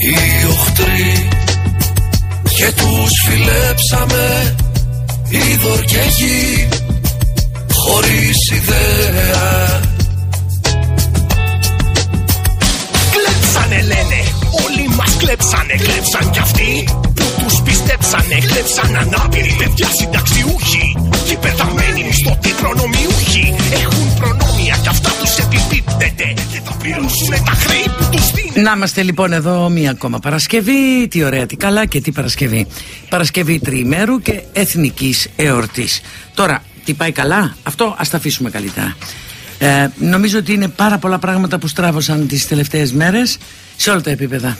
οι οχτροί και τους φιλέψαμε είδωρ και γη χωρίς ιδέα όλοι μας κλέψανε, κλέψαν κι αυτοί που τους πιστέψανε, κλέψαν ανάπηροι παιδιά συνταξιούχοι και πεθαμένοι μισθωτοί προνομιούχοι έχουν προνόμια κι αυτά τους επιπίπτεται και θα πληρώσουν τα χρέη που τους δίνουν. Να είμαστε λοιπόν εδώ μία ακόμα Παρασκευή. Τι ωραία, τι καλά και τι Παρασκευή. Παρασκευή τριημέρου και εθνικής εορτής. Τώρα, τι πάει καλά, αυτό ας τα αφήσουμε καλύτερα. Ε, νομίζω ότι είναι πάρα πολλά πράγματα που στράβωσαν τις τελευταίες μέρες σε όλα τα επίπεδα.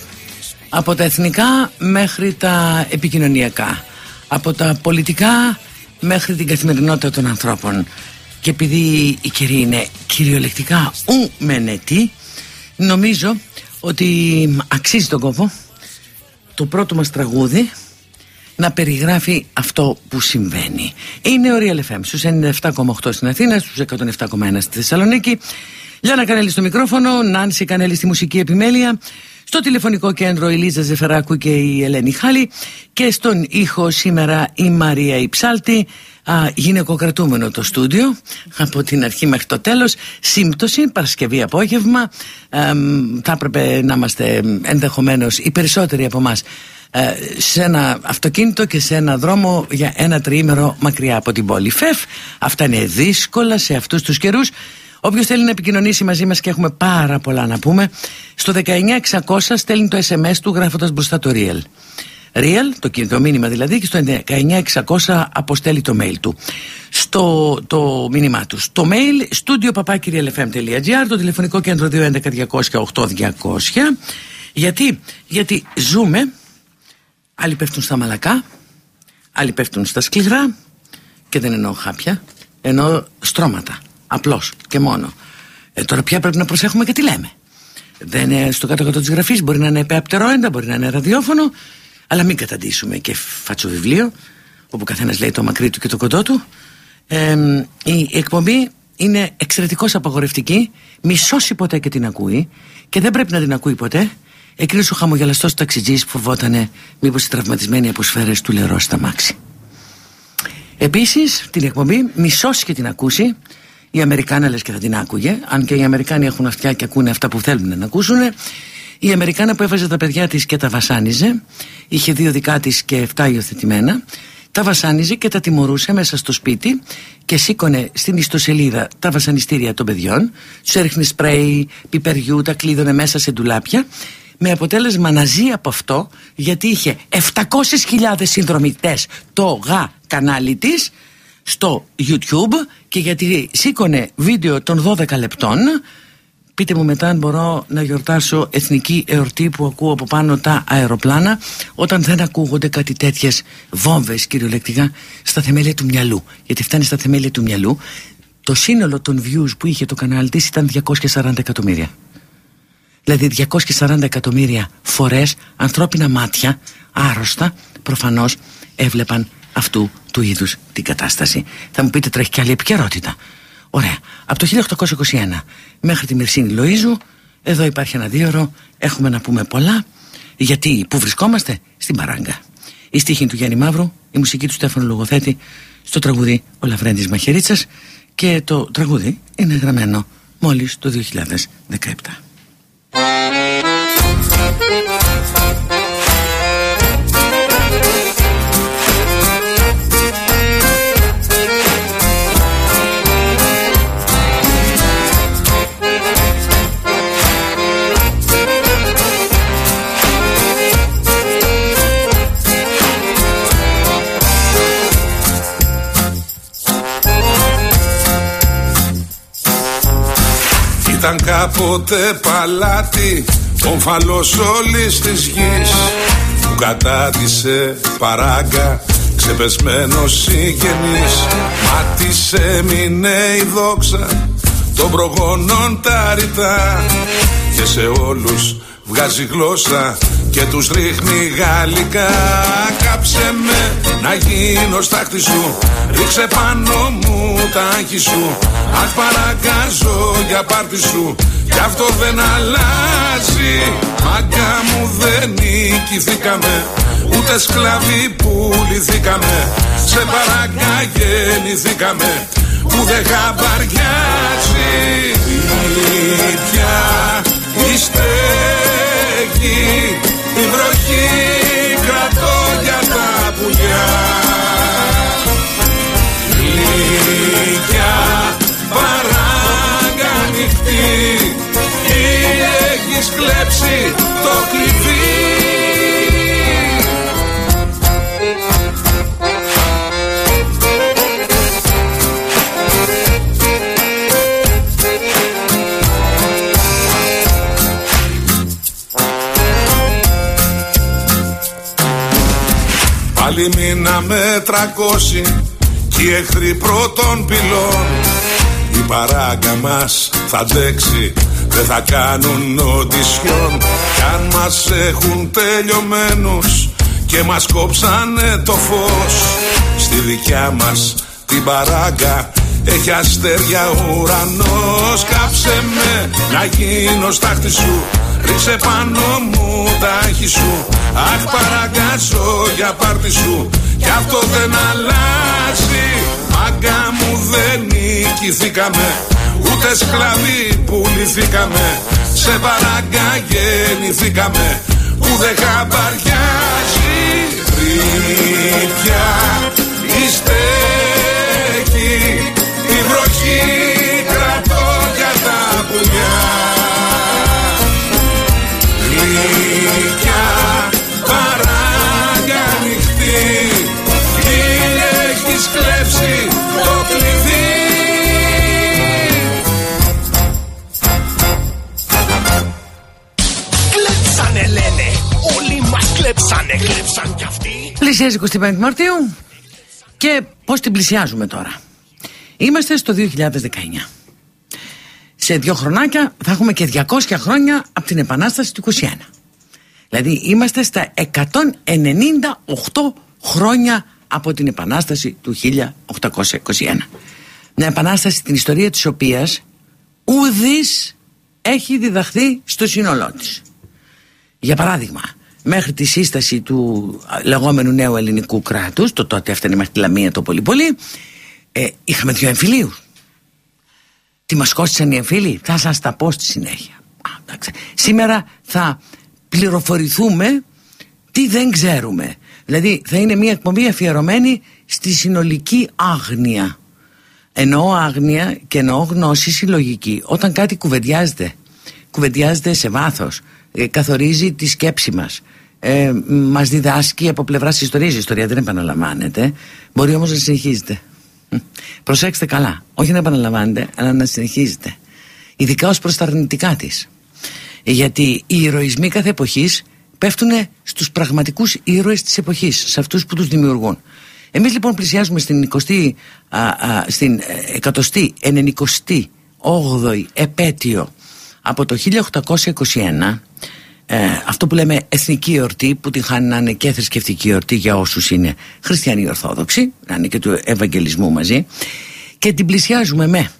Από τα εθνικά μέχρι τα επικοινωνιακά. Από τα πολιτικά μέχρι την καθημερινότητα των ανθρώπων. Και επειδή η καιρή είναι κυριολεκτικά ουμενετή, νομίζω ότι αξίζει τον κόπο το πρώτο μας τραγούδι να περιγράφει αυτό που συμβαίνει. Είναι ο Real FM στους 97,8 στην Αθήνα, στους 107,1 στη Θεσσαλονίκη. Λιάννα Κανέλη στο μικρόφωνο, Νάνση Κανέλη στη μουσική επιμέλεια. Στο τηλεφωνικό κέντρο η Λίζα Ζεφεράκου και η Ελένη Χάλη και στον ήχο σήμερα η Μαρία Ιψάλτη α, γυναικοκρατούμενο το στούντιο από την αρχή μέχρι το τέλος. Σύμπτωση, Παρασκευή απόγευμα. Εμ, θα έπρεπε να είμαστε ενδεχομένως οι περισσότεροι από εμάς σε ένα αυτοκίνητο και σε ένα δρόμο για ένα τριήμερο μακριά από την πόλη. ΦΕΦ αυτά είναι δύσκολα σε αυτούς τους καιρούς Όποιος θέλει να επικοινωνήσει μαζί μας και έχουμε πάρα πολλά να πούμε Στο 19600 στέλνει το SMS του γράφοντας μπροστά το Real. Real, το, το μήνυμα δηλαδή και στο 19600 αποστέλει το mail του. Στο το μήνυμά του. Το mail studio papakirialfm.gr το τηλεφωνικό κέντρο 211 200 Γιατί, γιατί ζούμε Άλλοι πέφτουν στα μαλακά Άλλοι πέφτουν στα σκληρά Και δεν εννοώ χάπια Εννοώ στρώματα Απλώς και μόνο ε, Τώρα πια πρέπει να προσέχουμε και τι λέμε δεν είναι στο κάτω-κάτω της γραφής. Μπορεί να είναι επεαπτερόεντα, μπορεί να είναι ραδιόφωνο, αλλά μην καταντήσουμε και φάτσο βιβλίο, όπου καθένας λέει το μακρύ του και το κοντό του. Ε, η εκπομπή είναι εξαιρετικώς απαγορευτική. Μη σώσει ποτέ και την ακούει και δεν πρέπει να την ακούει ποτέ. Εκείνος ο χαμογελαστός ταξιτζής που φοβότανε μήπως οι τραυματισμένοι αποσφαίρε του λερό στα μάξι. Επίσης, την εκπομπή μισώσει και την ακούσει. Οι Αμερικάνοι λες και θα την άκουγε, αν και οι Αμερικάνοι έχουν αυτιά και ακούνε αυτά που θέλουν να ακούσουν. Η Αμερικάνα που έβαζε τα παιδιά της και τα βασάνιζε, είχε δύο δικά της και εφτά υιοθετημένα, τα βασάνιζε και τα τιμωρούσε μέσα στο σπίτι και σήκωνε στην ιστοσελίδα τα βασανιστήρια των παιδιών, τους έριχνε σπρέι, πιπεριού, τα κλείδωνε μέσα σε ντουλάπια. Με αποτέλεσμα να ζει από αυτό γιατί είχε 700.000 συνδρομητές το γα κανάλι της στο YouTube και γιατί σήκωνε βίντεο των 12 λεπτών. Πείτε μου μετά αν μπορώ να γιορτάσω εθνική εορτή που ακούω από πάνω τα αεροπλάνα όταν δεν ακούγονται κάτι τέτοιες βόμβες κυριολεκτικά στα θεμέλια του μυαλού. Γιατί φτάνει στα θεμέλια του μυαλού. Το σύνολο των views που είχε το κανάλι της ήταν 240 εκατομμύρια. Δηλαδή 240 εκατομμύρια φορές ανθρώπινα μάτια άρρωστα προφανώς έβλεπαν αυτού του είδους την κατάσταση. Θα μου πείτε τρέχει και άλλη επικαιρότητα. Ωραία. Από το 1821 μέχρι τη Μυρσίνη Λοΐζου εδώ υπάρχει ένα δίωρο έχουμε να πούμε πολλά. Γιατί που βρισκόμαστε; Στην Παράγκα. Η στίχη του Γιάννη Μαύρου η μουσική του Στέφανου Λογοθέτη στο τραγούδι Ο Λαβρέντης Μαχαιρίτσας και το τραγούδι είναι γραμμένο μόλις το 2017 Ήταν κάποτε παλάτι Ομφαλός όλης της γης. Κατάτησε παράγκα Ξεπεσμένος συγγενής. Μα της έμεινε η δόξα Των προγόνων τα ρητά. Και σε όλους βγάζει γλώσσα και τους ρίχνει γαλλικά. Κάψε με να γίνω στάχτη σου. Ρίξε πάνω μου τα άγχη σου. Αχ παρακάζω για πάρτι σου. Κι αυτό δεν αλλάζει. Μάγκα μου δεν νικηθήκαμε. Ούτε σκλαβοί που λυθήκαμε. Σε παρακά γεννηθήκαμε Που δεν χαμπαριάζει. Η πια η στέγη Τη βροχή κρατώ για τα πουλιά. Γλυκιά παράγκα νυχτή Ή έχεις κλέψει το κλειδί; Πάλι μείναμε τρακόσι Κι οι εχθροί πρώτων πυλών. Η παράγκα μας θα αντέξει Δεν θα κάνουν οντισιόν. Κι αν μας έχουν τελειωμένους Και μας κόψανε το φως. Στη δικιά μας την παράγκα έχει αστέρια ουρανός. Κάψε με να γίνω στάχτη σου Ρίξε πάνω μου τα έχει σου. Αχ παραγκάζω για πάρτι σου. Κι αυτό δεν αλλάζει. Μάγκα μου δεν νικηθήκαμε. Ούτε σκλαβοί πουληθήκαμε Σε παράγκα γεννηθήκαμε Που δεν χαμπαριάζει. Ρίπια η στέκη μας κλέψανε, κλέψαν κι αυτοί Πλησιάζει 25 Μαρτίου και πώς την πλησιάζουμε τώρα. Είμαστε στο 2019 σε δύο χρονάκια θα έχουμε και 200 χρόνια από την Επανάσταση του 21. Δηλαδή είμαστε στα 198 χρόνια από την Επανάσταση του 1821. Μια Επανάσταση την ιστορία της οποίας ουδής έχει διδαχθεί στο σύνολό της. Για παράδειγμα, μέχρι τη σύσταση του λεγόμενου νέου ελληνικού κράτους, το τότε έφτανε μέχρι τη Λαμία το πολύ πολύ, ε, είχαμε δύο εμφυλίους. Τι μας κόστησαν οι εμφύλοι θα σας τα πω στη συνέχεια. Α, σήμερα θα πληροφορηθούμε τι δεν ξέρουμε. Δηλαδή θα είναι μια εκπομπή αφιερωμένη στη συνολική άγνοια. Εννοώ άγνοια και εννοώ γνώση συλλογική. Όταν κάτι κουβεντιάζεται κουβεντιάζεται σε βάθος. ε, καθορίζει τη σκέψη μας ε, μας διδάσκει από πλευράς ιστορίας η ιστορία δεν επαναλαμβάνεται μπορεί όμως να συνεχίζεται Προσέξτε καλά. Όχι να επαναλαμβάνετε, αλλά να συνεχίζετε. Ειδικά ως προς τα αρνητικά της. Γιατί οι ηρωισμοί κάθε εποχής πέφτουν στους πραγματικούς ήρωες της εποχής, σε αυτούς που τους δημιουργούν. Εμείς λοιπόν πλησιάζουμε στην 20, α, α, στην 198η επέτειο από το 1821 ε, αυτό που λέμε εθνική εορτή που την χάνει να είναι και θρησκευτική εορτή για όσους είναι χριστιανοί ορθόδοξοι να είναι και του Ευαγγελισμού μαζί και την πλησιάζουμε με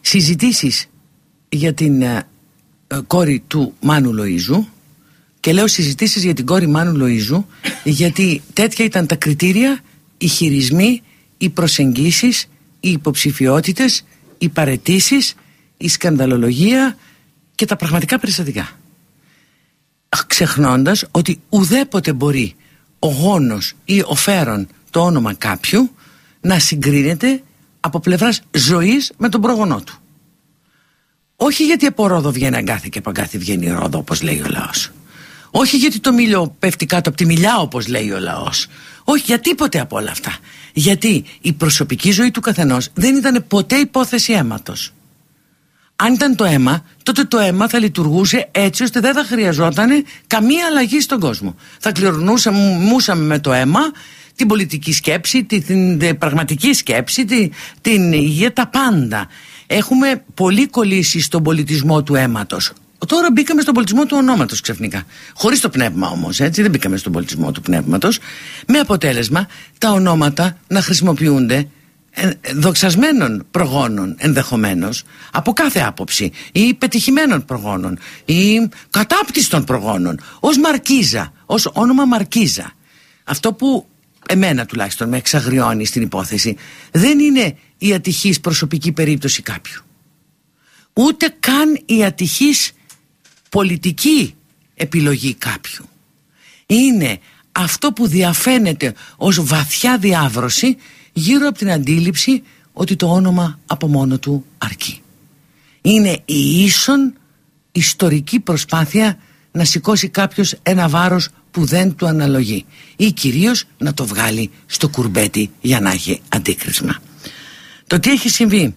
συζητήσεις για την ε, ε, κόρη του Μάνου Λοΐζου. Και λέω συζητήσεις για την κόρη Μάνου Λοΐζου γιατί τέτοια ήταν τα κριτήρια, οι χειρισμοί, οι προσεγγίσεις, οι υποψηφιότητες, οι παρετήσεις, η σκανδαλολογία και τα πραγματικά περιστατικά ξεχνώντας ότι ουδέποτε μπορεί ο γόνος ή ο φέρον το όνομα κάποιου να συγκρίνεται από πλευράς ζωής με τον πρόγονό του. Όχι γιατί από ρόδο βγαίνει αγκάθι και από αγκάθι βγαίνει ρόδο όπως λέει ο λαός. Όχι γιατί το μήλιο πέφτει κάτω από τη μιλιά όπως λέει ο λαός. Όχι για τίποτε από όλα αυτά. Γιατί η προσωπική ζωή του καθενός δεν ήταν ποτέ υπόθεση αίματος. Αν ήταν το αίμα, τότε το αίμα θα λειτουργούσε έτσι ώστε δεν θα χρειαζόταν καμία αλλαγή στον κόσμο. Θα κληρονούσαμε με το αίμα την πολιτική σκέψη, την, την, πραγματική σκέψη, την, την υγεία, τα πάντα. Έχουμε πολύ κολλήσει στον πολιτισμό του αίματος. Τώρα μπήκαμε στον πολιτισμό του ονόματος ξαφνικά. Χωρίς το πνεύμα όμως, έτσι δεν μπήκαμε στον πολιτισμό του πνεύματος. Με αποτέλεσμα τα ονόματα να χρησιμοποιούνται ε, δοξασμένων προγόνων ενδεχομένως από κάθε άποψη ή πετυχημένων προγόνων ή κατάπτυστων προγόνων ως μαρκίζα, ως όνομα μαρκίζα. Αυτό που εμένα τουλάχιστον με εξαγριώνει στην υπόθεση δεν είναι η ατυχής προσωπική περίπτωση κάποιου ούτε καν η ατυχής πολιτική επιλογή κάποιου είναι αυτό που διαφαίνεται ως βαθιά διάβρωση γύρω από την αντίληψη ότι το όνομα από μόνο του αρκεί είναι η ίσον ιστορική προσπάθεια να σηκώσει κάποιος ένα βάρος που δεν του αναλογεί ή κυρίως να το βγάλει στο κουρμπέτι για να έχει αντίκρισμα. Το τι έχει συμβεί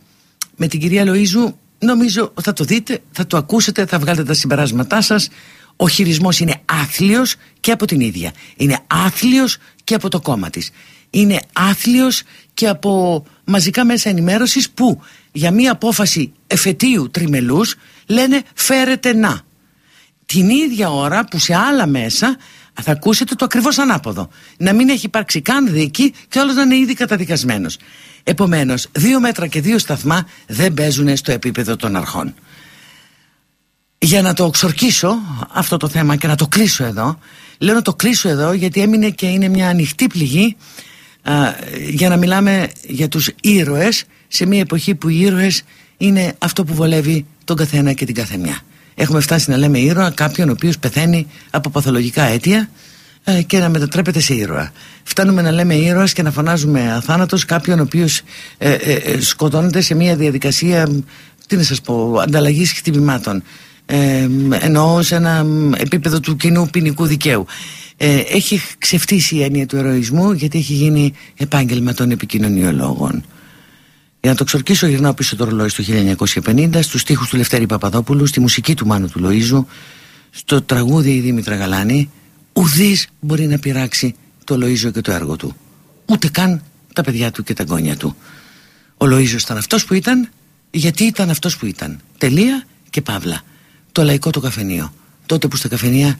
με την κυρία Λοΐζου νομίζω θα το δείτε, θα το ακούσετε, θα βγάλετε τα συμπεράσματά σας. Ο χειρισμός είναι άθλιος και από την ίδια. Είναι άθλιος και από το κόμμα της. Είναι άθλιος και από μαζικά μέσα ενημέρωσης που για μία απόφαση εφετείου τριμελούς λένε φέρετε να. Την ίδια ώρα που σε άλλα μέσα θα ακούσετε το ακριβώς ανάποδο. Να μην έχει υπάρξει καν δίκη και όλος να είναι ήδη καταδικασμένος. Επομένως, δύο μέτρα και δύο σταθμά δεν παίζουν στο επίπεδο των αρχών. Για να το εξορκίσω αυτό το θέμα και να το κλείσω εδώ, λέω να το κλείσω εδώ γιατί έμεινε και είναι μια ανοιχτή πληγή για να μιλάμε για τους ήρωες σε μια εποχή που οι ήρωες είναι αυτό που βολεύει τον καθένα και την καθεμιά. Έχουμε φτάσει να λέμε ήρωα κάποιον ο οποίος πεθαίνει από παθολογικά αίτια ε, και να μετατρέπεται σε ήρωα. Φτάνουμε να λέμε ήρωας και να φωνάζουμε αθάνατος κάποιον ο οποίος ε, ε, ε, σκοτώνεται σε μια διαδικασία τι να σας πω, ανταλλαγής χτυπημάτων ε, εννοώ σε ένα επίπεδο του κοινού ποινικού δικαίου ε, έχει ξεφτύσει η έννοια του ερωισμού γιατί έχει γίνει επάγγελμα των επικοινωνιολόγων. Για να το ξορκίσω γυρνάω πίσω το ρολόι στο 1950 στους στίχους του Λευτέρη Παπαδόπουλου στη μουσική του Μάνου του Λοΐζου στο τραγούδι η Δήμητρα Γαλάνη ουδής μπορεί να πειράξει το Λοΐζο και το έργο του. Ούτε καν τα παιδιά του και τα γόνια του. Ο Λοΐζος ήταν αυτός που ήταν γιατί ήταν αυτός που ήταν. Τελεία και παύλα. Το λαϊκό το καφενείο. Τότε που στα καφενεία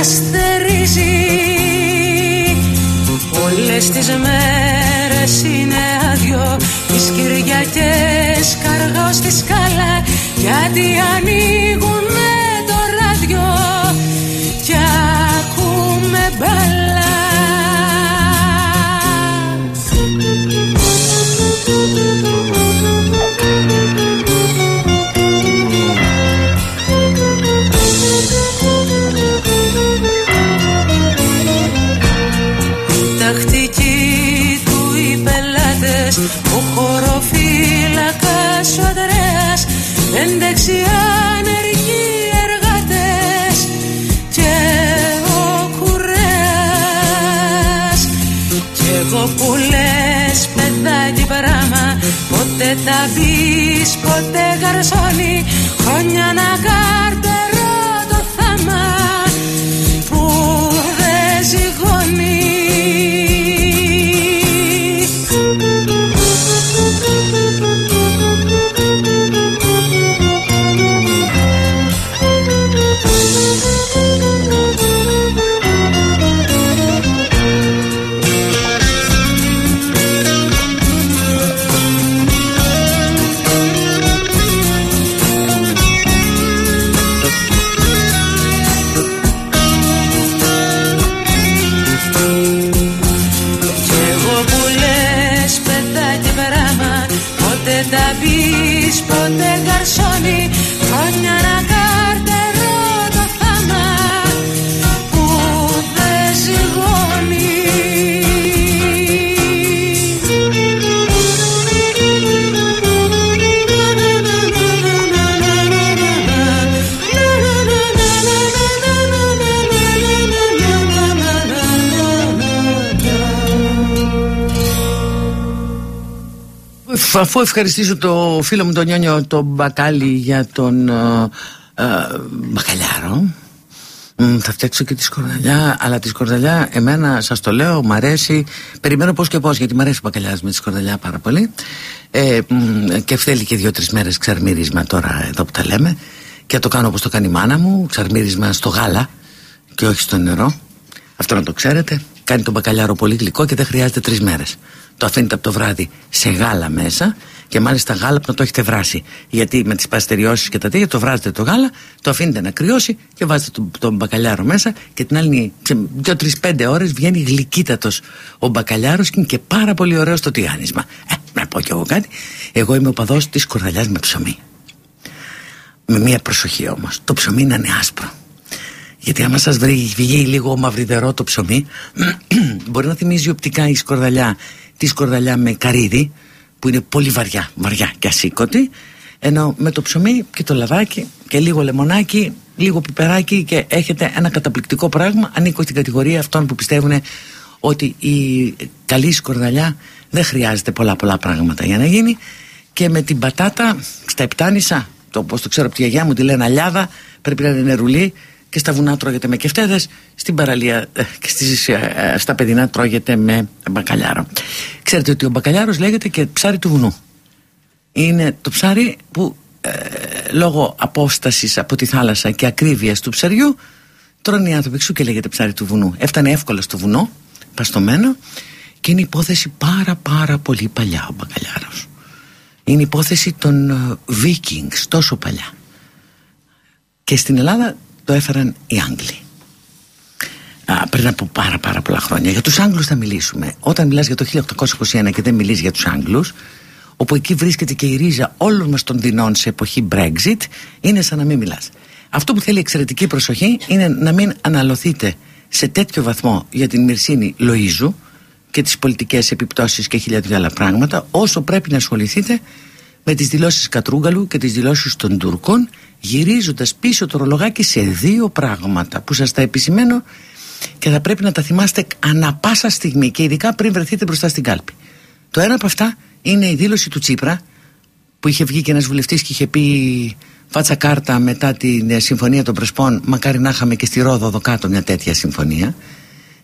μας θερίζει Όλες τις μέρες είναι άδειο Τις Κυριακές καργάω στη σκάλα Γιατί ανοίγουν Ποτέ τα μπεις, ποτέ γαρσόνι Χρόνια να καρτερώ το θάμα Που δεν ζυγώνει Αφού ευχαριστήσω το φίλο μου τον Νιόνιο τον Μπακάλι για τον ε, ε, Μπακαλιάρο θα φτιάξω και τη σκορδαλιά, αλλά τη σκορδαλιά εμένα σας το λέω, μου αρέσει. Περιμένω πώς και πώς, γιατί μου αρέσει ο μπακαλιά με τη σκορδαλιά πάρα πολύ. Ε, και θέλει και δύο-τρεις μέρες ξαρμύρισμα τώρα εδώ που τα λέμε. Και το κάνω όπως το κάνει η μάνα μου, ξαρμύρισμα στο γάλα και όχι στο νερό. Αυτό να το ξέρετε. Κάνει τον μπακαλιάρο πολύ γλυκό και δεν χρειάζεται τρεις μέρες. Το αφήνετε από το βράδυ σε γάλα μέσα και μάλιστα γάλα που να το έχετε βράσει. Γιατί με τις παστεριώσεις και τα τέτοια το βράζετε το γάλα, το αφήνετε να κρυώσει και βάζετε τον, τον μπακαλιάρο μέσα και την άλλη σε 2-3-5 ώρες βγαίνει γλυκύτατος ο μπακαλιάρος και είναι και πάρα πολύ ωραίο στο τηγάνισμα. Ε, να πω κι εγώ κάτι. Εγώ είμαι ο παδός της κορδαλιάς με ψωμί. Με μία προσοχή όμως. Το ψωμί να είναι άσπρο. Γιατί άμα σας βγει λίγο μαυριδερό το ψωμί, μπορεί να θυμίζει οπτικά η σκορδαλιά τη σκορδαλιά με καρύδι, που είναι πολύ βαριά, βαριά και ασήκωτη. Ενώ με το ψωμί και το λαδάκι και λίγο λεμονάκι, λίγο πιπεράκι και έχετε ένα καταπληκτικό πράγμα. Ανήκω στην κατηγορία αυτών που πιστεύουν ότι η καλή σκορδαλιά δεν χρειάζεται πολλά πολλά πράγματα για να γίνει. Και με την πατάτα στα επτάνησα, το πώς το ξέρω από τη γιαγιά μου, τη λένε αλιάδα, πρέπει να είναι νερουλή και στα βουνά τρώγεται με κεφτέδες, στην παραλία ε, και στις, ε, ε, στα παιδινά τρώγεται με μπακαλιάρο. Ξέρετε ότι ο μπακαλιάρος λέγεται και ψάρι του βουνού. Είναι το ψάρι που ε, λόγω απόστασης από τη θάλασσα και ακρίβειας του ψαριού τρώνε οι άνθρωποι εξού και λέγεται ψάρι του βουνού. Έφτανε εύκολα στο βουνό, παστομένο και είναι υπόθεση πάρα πάρα πολύ παλιά ο μπακαλιάρος. Είναι υπόθεση των Vikings τόσο παλιά. Και στην Ελλάδα το έφεραν οι Άγγλοι. Α, πριν από πάρα πάρα πολλά χρόνια. Για τους Άγγλους θα μιλήσουμε. Όταν μιλάς για το 1821 και δεν μιλείς για τους Άγγλους, όπου εκεί βρίσκεται και η ρίζα όλων μας των δεινών σε εποχή Brexit, είναι σαν να μην μιλάς. Αυτό που θέλει εξαιρετική προσοχή είναι να μην αναλωθείτε σε τέτοιο βαθμό για την Μυρσίνη Λοΐζου και τις πολιτικές επιπτώσεις και χιλιάδια άλλα πράγματα, όσο πρέπει να ασχοληθείτε με τις δηλώσεις Κατρούγκαλου και τις δηλώσεις των Τούρκων γυρίζοντας πίσω το ρολογάκι σε δύο πράγματα που σας τα επισημαίνω και θα πρέπει να τα θυμάστε ανα πάσα στιγμή και ειδικά πριν βρεθείτε μπροστά στην κάλπη. Το ένα από αυτά είναι η δήλωση του Τσίπρα που είχε βγει και ένας βουλευτής και είχε πει φάτσα κάρτα μετά την ε, συμφωνία των Πρεσπών μακάρι να είχαμε και στη Ρόδο εδώ κάτω μια τέτοια συμφωνία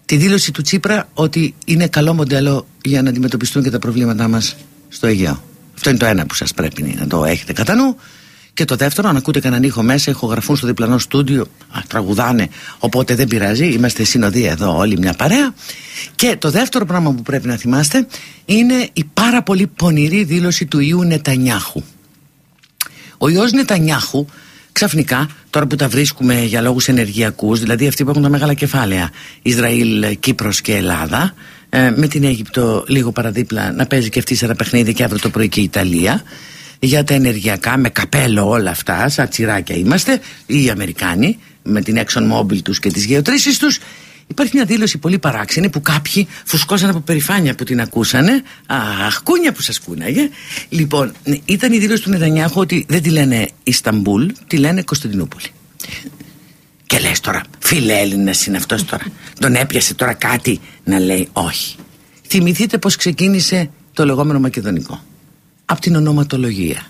τη δήλωση του Τσίπρα ότι είναι καλό μοντέλο για να αντιμετωπιστούν και τα προβλήματά μας στο Αιγαίο. Αυτό είναι το ένα που σας πρέπει να το έχετε κατά νου. Και το δεύτερο, αν ακούτε κανέναν ήχο μέσα, ηχογραφούν στο διπλανό στούντιο, α, τραγουδάνε, οπότε δεν πειράζει, είμαστε συνοδεία εδώ όλοι μια παρέα. Και το δεύτερο πράγμα που πρέπει να θυμάστε είναι η πάρα πολύ πονηρή δήλωση του ιού Νετανιάχου. Ο ιός Νετανιάχου ξαφνικά, τώρα που τα βρίσκουμε για λόγους ενεργειακούς, δηλαδή αυτοί που έχουν τα μεγάλα κεφάλαια, Ισραήλ, Κύπρος και Ελλάδα, ε, με την Αίγυπτο λίγο παραδίπλα να παίζει και αυτή σε ένα παιχνίδι και αύριο το πρωί και η Ιταλία, για τα ενεργειακά με καπέλο όλα αυτά σαν τσιράκια είμαστε οι Αμερικάνοι με την Exxon Mobil τους και τις γεωτρήσεις τους Υπάρχει μια δήλωση πολύ παράξενη που κάποιοι φουσκώσαν από περηφάνεια που την ακούσανε. Αχ, κούνια που σας κούναγε. Λοιπόν, ήταν η δήλωση του Νετανιάχου ότι δεν τη λένε Ισταμπούλ, τη λένε Κωνσταντινούπολη. Και λες τώρα, φιλέλληνα είναι αυτός τώρα. Τον έπιασε τώρα κάτι να λέει όχι. Θυμηθείτε πώς ξεκίνησε το λεγόμενο Μακεδονικό από την ονοματολογία.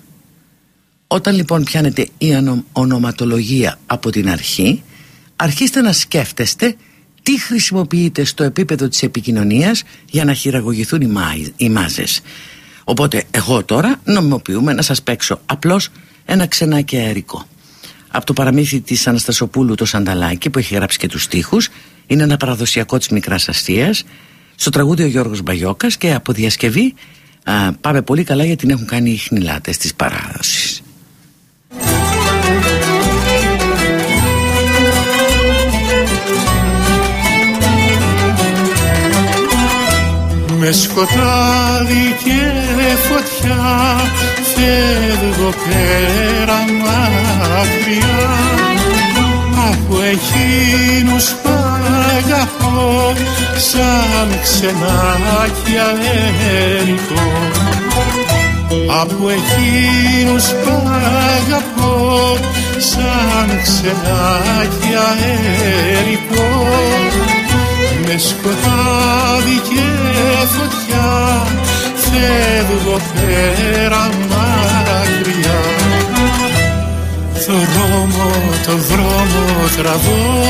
Όταν λοιπόν πιάνετε η ονοματολογία από την αρχή, αρχίστε να σκέφτεστε τι χρησιμοποιείτε στο επίπεδο της επικοινωνίας για να χειραγωγηθούν οι, οι μάζες. Οπότε εγώ τώρα νομιμοποιούμε να σας παίξω απλώς ένα ξενάκι αερικό. Από το παραμύθι της Αναστασοπούλου το Σανταλάκι που έχει γράψει και τους στίχους είναι ένα παραδοσιακό της μικράς αστείας στο τραγούδι ο Γιώργος Μπαγιώκας και από διασκευή Α, πάμε πολύ καλά γιατί την έχουν κάνει οι χνηλάτες της παράδοσης. Με σκοτάδι και φωτιά φεύγω πέρα μακριά από εκείνους αγαπώ σαν ξενάκι αέρικο από εκείνους που αγαπώ σαν ξενάκι αέρικο με σκοτάδι και φωτιά φεύγω φεύγω πέρα μακριά δρόμο, το δρόμο τραβώ.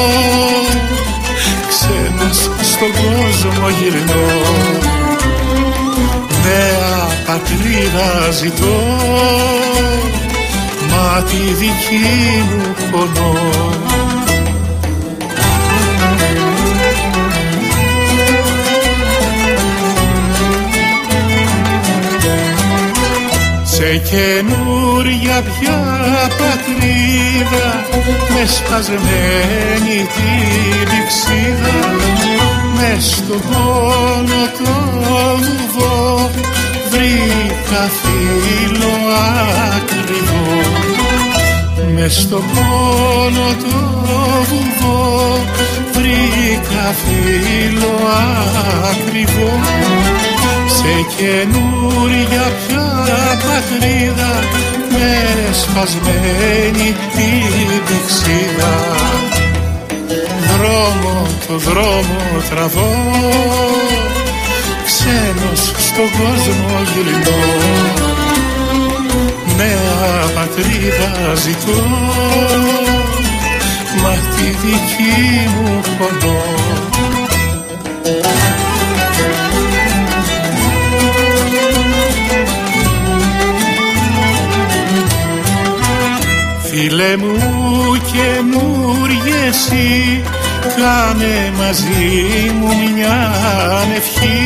Ξένος στον κόσμο γυρνώ. Νέα πατρίδα ζητώ. Μα τη δική μου πονώ Σε καινούρια πια πατρίδα με σπασμένη τη πηξίδα μες στον πόνο το βουβό βρήκα φίλο ακριβό με στον πόνο το βουβό βρήκα φίλο ακριβό. Σε καινούρια πια πατρίδα με σπασμένη την πηξίδα δρόμο το δρόμο τραβώ ξένος στον κόσμο γυρνώ νέα πατρίδα ζητώ. Μα τη δική μου πονώ. Φίλε μου καινούριε εσύ κάνε μαζί μου μια ευχή.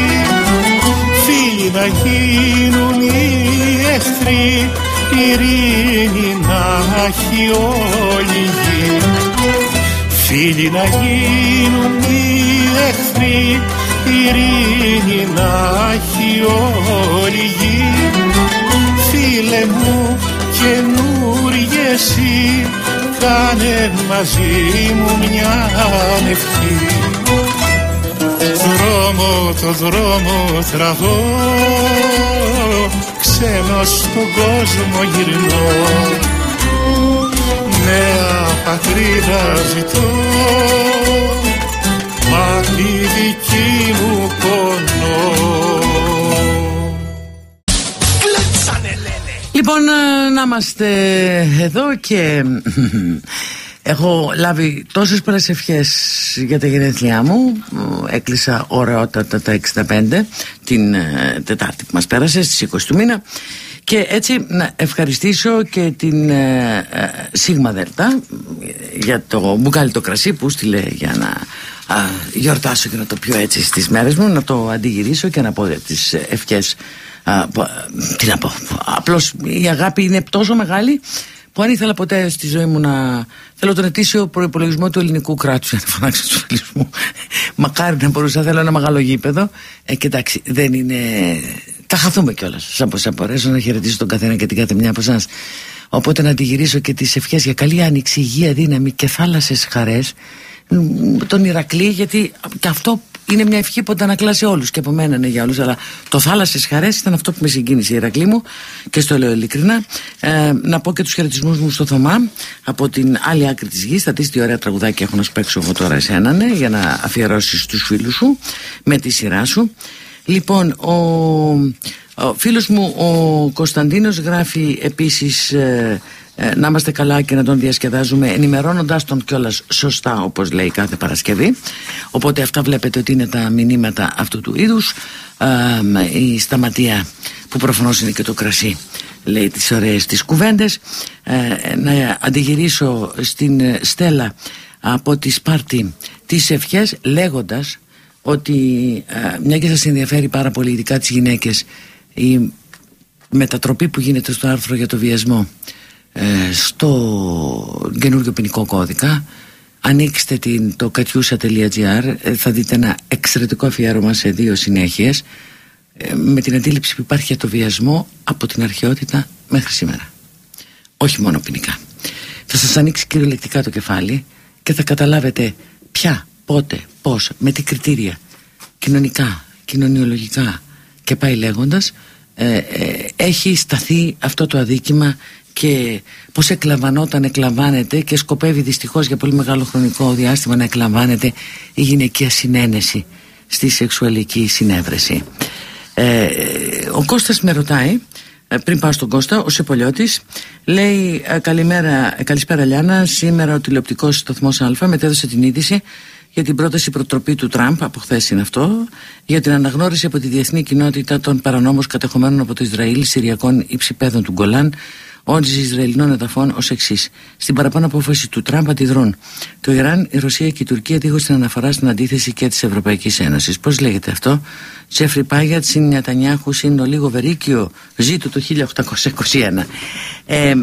Φίλοι να γίνουν οι εχθροί ειρήνη να έχει όλη η γη. Φίλοι να γίνουν οι εχθροί ειρήνη να έχει όλη η γη. Φίλε μου καινούριε εσύ κάνε μαζί μου μια ευχή. Δρόμο το δρόμο τραβώ ξένος στον κόσμο γυρνώ. Νέα πατρίδα ζητώ. Μα τη δική μου πονώ. Λοιπόν, να είμαστε εδώ και έχω λάβει τόσες πολλές ευχές για τα γενέθλιά μου. Έκλεισα ωραιότατα τα 65 την Τετάρτη που μας πέρασε στις 20 του μήνα. Και έτσι να ευχαριστήσω και την ε, Σίγμα Δέλτα για το μπουκάλι το κρασί που στείλε για να α, γιορτάσω και να το πιω έτσι στις μέρες μου να το αντιγυρίσω και να πω τις ευχές Α, τι να πω, απλώς η αγάπη είναι τόσο μεγάλη που αν ήθελα ποτέ στη ζωή μου να θέλω τον ετήσιο προπολογισμό του ελληνικού κράτους για να φωνάξω τους φίλους μου. Μακάρι να μπορούσα, θέλω ένα μεγάλο γήπεδο. Ε, και εντάξει, δεν είναι. Θα χαθούμε κιόλας. Σαν πως θα μπορέσω να χαιρετήσω τον καθένα και την κάθε μια από εσάς. Οπότε να αντιγυρίσω και τις ευχές για καλή άνοιξη, υγεία, δύναμη και θάλασσες χαρές. Τον Ηρακλή, γιατί και αυτό είναι μια ευχή που αντανακλά σε όλους και από μένα είναι για όλους. Αλλά το θάλασσε χαρές ήταν αυτό που με συγκίνησε η Ηρακλή μου και στο λέω ειλικρινά. Ε, να πω και τους χαιρετισμούς μου στο Θωμά από την άλλη άκρη της γης. Θα δεις τι ωραία τραγουδάκια έχω να σου παίξω εγώ τώρα εσένα, ναι, για να αφιερώσεις στου φίλους σου με τη σειρά σου. Λοιπόν, ο, ο φίλος μου ο Κωνσταντίνος γράφει επίσης ε, ε, να είμαστε καλά και να τον διασκεδάζουμε ενημερώνοντας τον κιόλας σωστά όπως λέει κάθε Παρασκευή. Οπότε αυτά βλέπετε ότι είναι τα μηνύματα αυτού του είδους. Ε, η σταματία που προφανώς είναι και το κρασί λέει τις ωραίες τις κουβέντες. Ε, να αντιγυρίσω στην Στέλλα από τη Σπάρτη τις ευχές λέγοντας ότι μια και σας ενδιαφέρει πάρα πολύ ειδικά τις γυναίκες η μετατροπή που γίνεται στο άρθρο για το βιασμό ε, στο καινούργιο ποινικό κώδικα ανοίξτε την, το κατιούσα.gr ε, θα δείτε ένα εξαιρετικό αφιέρωμα σε δύο συνέχειες ε, με την αντίληψη που υπάρχει για το βιασμό από την αρχαιότητα μέχρι σήμερα. Όχι μόνο ποινικά. Θα σας ανοίξει κυριολεκτικά το κεφάλι και θα καταλάβετε ποια, πότε, πώς, με τι κριτήρια κοινωνικά, κοινωνιολογικά και πάει λέγοντας έχει σταθεί αυτό το αδίκημα και πως εκλαμβανόταν, εκλαμβάνεται και σκοπεύει δυστυχώς για πολύ μεγάλο χρονικό διάστημα να εκλαμβάνεται η γυναικεία συνένεση στη σεξουαλική συνέβρεση. Ε, ο Κώστας με ρωτάει ε, πριν πάω στον Κώστα, ο Σεπολιώτης λέει καλημέρα, καλησπέρα Λιάννα σήμερα ο τηλεοπτικός σταθμός Α μετέδωσε την είδηση για την πρόταση προτροπή του Τραμπ, από χθες είναι αυτό, για την αναγνώριση από τη διεθνή κοινότητα των παρανόμων κατεχομένων από το Ισραήλ Συριακών υψηπέδων του Γκολάν όντι Ισραηλινών εδαφών ως εξής. Στην παραπάνω απόφαση του Τραμπ αντιδρούν το Ιράν, η Ρωσία και η Τουρκία δίχως την αναφορά στην αντίθεση και της Ευρωπαϊκής Ένωσης. Πώς λέγεται αυτό, Τζέφρι Πάγιατ, συν Νιατανιάχου, συν ο Λίγο Βερίκιο, ζήτω το 1821. Ε,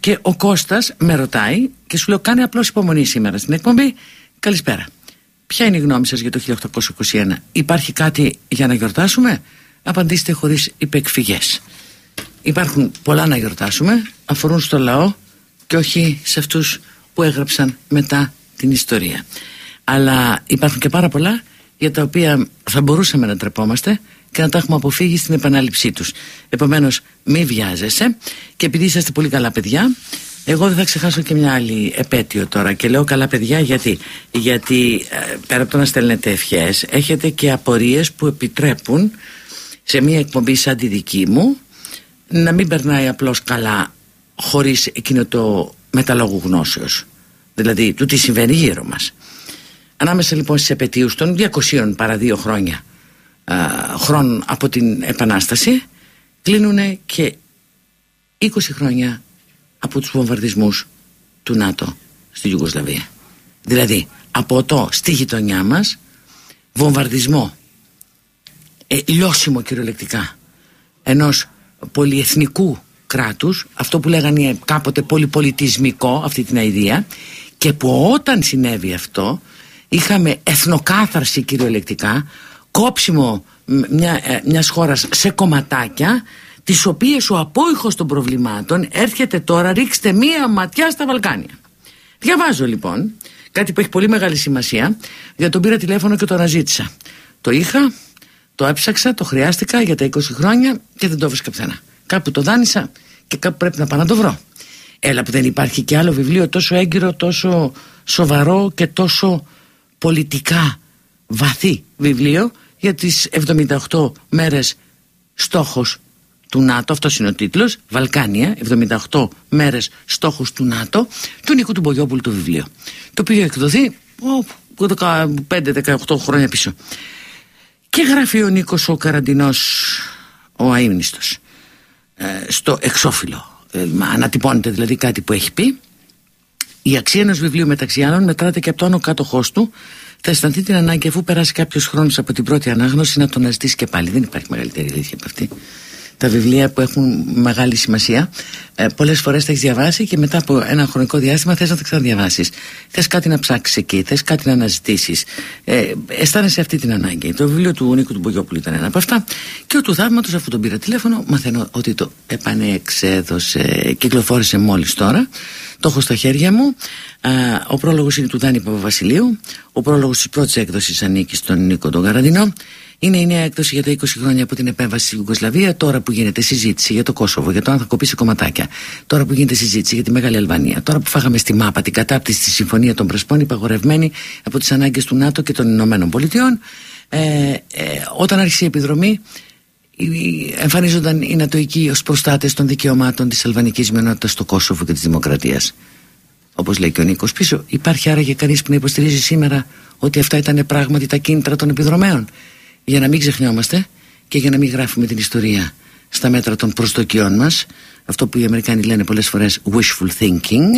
και ο Κώστας με ρωτάει και σου λέω: Κάνε απλώς υπομονή σήμερα στην εκπομπή. Καλησπέρα. Ποια είναι η γνώμη σας για το 1821 Υπάρχει κάτι για να γιορτάσουμε; Απαντήστε χωρίς υπεκφυγές Υπάρχουν πολλά να γιορτάσουμε. Αφορούν στο λαό Και όχι σε αυτούς που έγραψαν μετά την ιστορία. Αλλά υπάρχουν και πάρα πολλά Για τα οποία θα μπορούσαμε να τρεπόμαστε Και να τα έχουμε αποφύγει στην επανάληψή τους. Επομένως μη βιάζεσαι. Και επειδή είσαστε πολύ καλά παιδιά εγώ δεν θα ξεχάσω και μια άλλη επέτειο τώρα. Και λέω καλά παιδιά γιατί, γιατί ε, πέρα από το να στέλνετε ευχές έχετε και απορίες που επιτρέπουν σε μια εκπομπή σαν τη δική μου να μην περνάει απλώς καλά χωρίς εκείνο το μεταλόγου γνώσεως δηλαδή του τι συμβαίνει γύρω μας ανάμεσα λοιπόν στις επαιτίους των 200 παρά δύο χρόνια α, χρόνων από την Επανάσταση κλείνουν και 20 χρόνια από τους βομβαρδισμούς του ΝΑΤΟ στη Ιουγκοσλαβία. Δηλαδή από το στη γειτονιά μας βομβαρδισμό ε, λιώσιμο κυριολεκτικά ενός πολυεθνικού κράτους αυτό που λέγανε κάποτε πολυπολιτισμικό αυτή την αηδία και που όταν συνέβη αυτό είχαμε εθνοκάθαρση κυριολεκτικά κόψιμο μια, ε, μιας χώρας σε κομματάκια τις οποίες ο απόϊχος των προβλημάτων έρχεται τώρα ρίξτε μία ματιά στα Βαλκάνια. Διαβάζω λοιπόν κάτι που έχει πολύ μεγάλη σημασία για τον πήρα τηλέφωνο και το αναζήτησα. Το είχα, το έψαξα, το χρειάστηκα για τα 20 χρόνια και δεν το βρίσκα πουθενά. Κάπου το δάνεισα και κάπου πρέπει να πάω να το βρω. Έλα που δεν υπάρχει και άλλο βιβλίο τόσο έγκυρο, τόσο σοβαρό και τόσο πολιτικά βαθύ βιβλίο για τις 78 μέρες στόχος του ΝΑΤΟ, αυτός είναι ο τίτλος, Βαλκάνια, 78 μέρες στόχου του ΝΑΤΟ, του Νίκου του Μπογιόπουλου το βιβλίο. Το οποίο εκδοθεί 15-18 χρόνια πίσω. Και γράφει ο Νίκος ο Καραντινός, ο αείμνηστος, ε, στο εξώφυλλο. Ε, ανατυπώνεται δηλαδή κάτι που έχει πει. Η αξία ενός βιβλίου μεταξύ άλλων μετράται και από το άνω κάτοχός του. Θα αισθανθεί την ανάγκη, αφού περάσει κάποιος χρόνος από την πρώτη ανάγνωση, να τον αναζητήσει και πάλι. Δεν υπάρχει μεγαλύτερη αλήθεια από αυτή τα βιβλία που έχουν μεγάλη σημασία. Ε, Πολλές φορές τα έχεις διαβάσει και μετά από ένα χρονικό διάστημα θες να τα ξαναδιαβάσεις. Θες κάτι να ψάξεις εκεί, θες κάτι να αναζητήσεις. Ε, αισθάνεσαι αυτή την ανάγκη. Το βιβλίο του Νίκου του Μπογιόπουλου ήταν ένα από αυτά. Και ο του θαύματος, αφού τον πήρα τηλέφωνο, μαθαίνω ότι το επανεξέδωσε, κυκλοφόρησε μόλις τώρα. Το έχω στα χέρια μου. Α, ο πρόλογος είναι του Δάνη Παπαβασιλείου. Ο πρόλογος της πρώτης έκδοσης ανήκει στον Νίκο τον Καραντινό. Είναι η νέα έκδοση για τα 20 χρόνια από την επέμβαση στη Ιουγκοσλαβία. Τώρα που γίνεται συζήτηση για το Κόσοβο, για το αν θα κοπήσει κομματάκια. Τώρα που γίνεται συζήτηση για τη Μεγάλη Αλβανία. Τώρα που φάγαμε στη ΜΑΠΑ την κατάπτυση στη Συμφωνία των Πρεσπών, υπαγορευμένη από τις ανάγκες του ΝΑΤΟ και των Ηνωμένων Πολιτειών. Ε, ε, όταν άρχισε η επιδρομή, εμφανίζονταν οι Νατοικοί ως προστάτες των δικαιωμάτων της αλβανικής μειονότητας στο Κόσοβο και της Δημοκρατίας. Όπως λέει και ο Νίκος πίσω, υπάρχει άραγε κανείς που να υποστηρίζει σήμερα ότι αυτά ήταν πράγματι τα κίνητρα των επιδρομέων για να μην ξεχνιόμαστε και για να μην γράφουμε την ιστορία στα μέτρα των προσδοκιών μας αυτό που οι Αμερικάνοι λένε πολλές φορές wishful thinking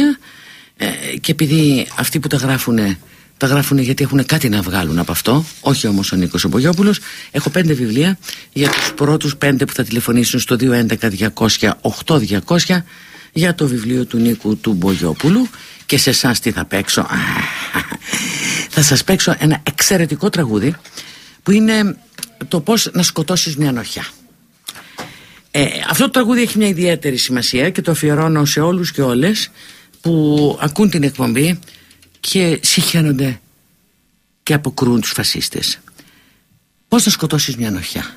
ε, και επειδή αυτοί που τα γράφουν τα γράφουν γιατί έχουν κάτι να βγάλουν από αυτό όχι όμως ο Νίκος ο Μπογιόπουλος έχω πέντε βιβλία για τους πρώτους πέντε που θα τηλεφωνήσουν στο 211-200-8200 για το βιβλίο του Νίκου του Μπογιόπουλου και σε εσάς τι θα παίξω. Θα σας παίξω ένα εξαιρετικό τραγούδι που είναι το πώς να σκοτώσεις μια νοχιά. Ε, αυτό το τραγούδι έχει μια ιδιαίτερη σημασία και το αφιερώνω σε όλους και όλες που ακούν την εκπομπή και συχαίνονται και αποκρούν τους φασίστες. Πώς να σκοτώσεις μια νοχιά.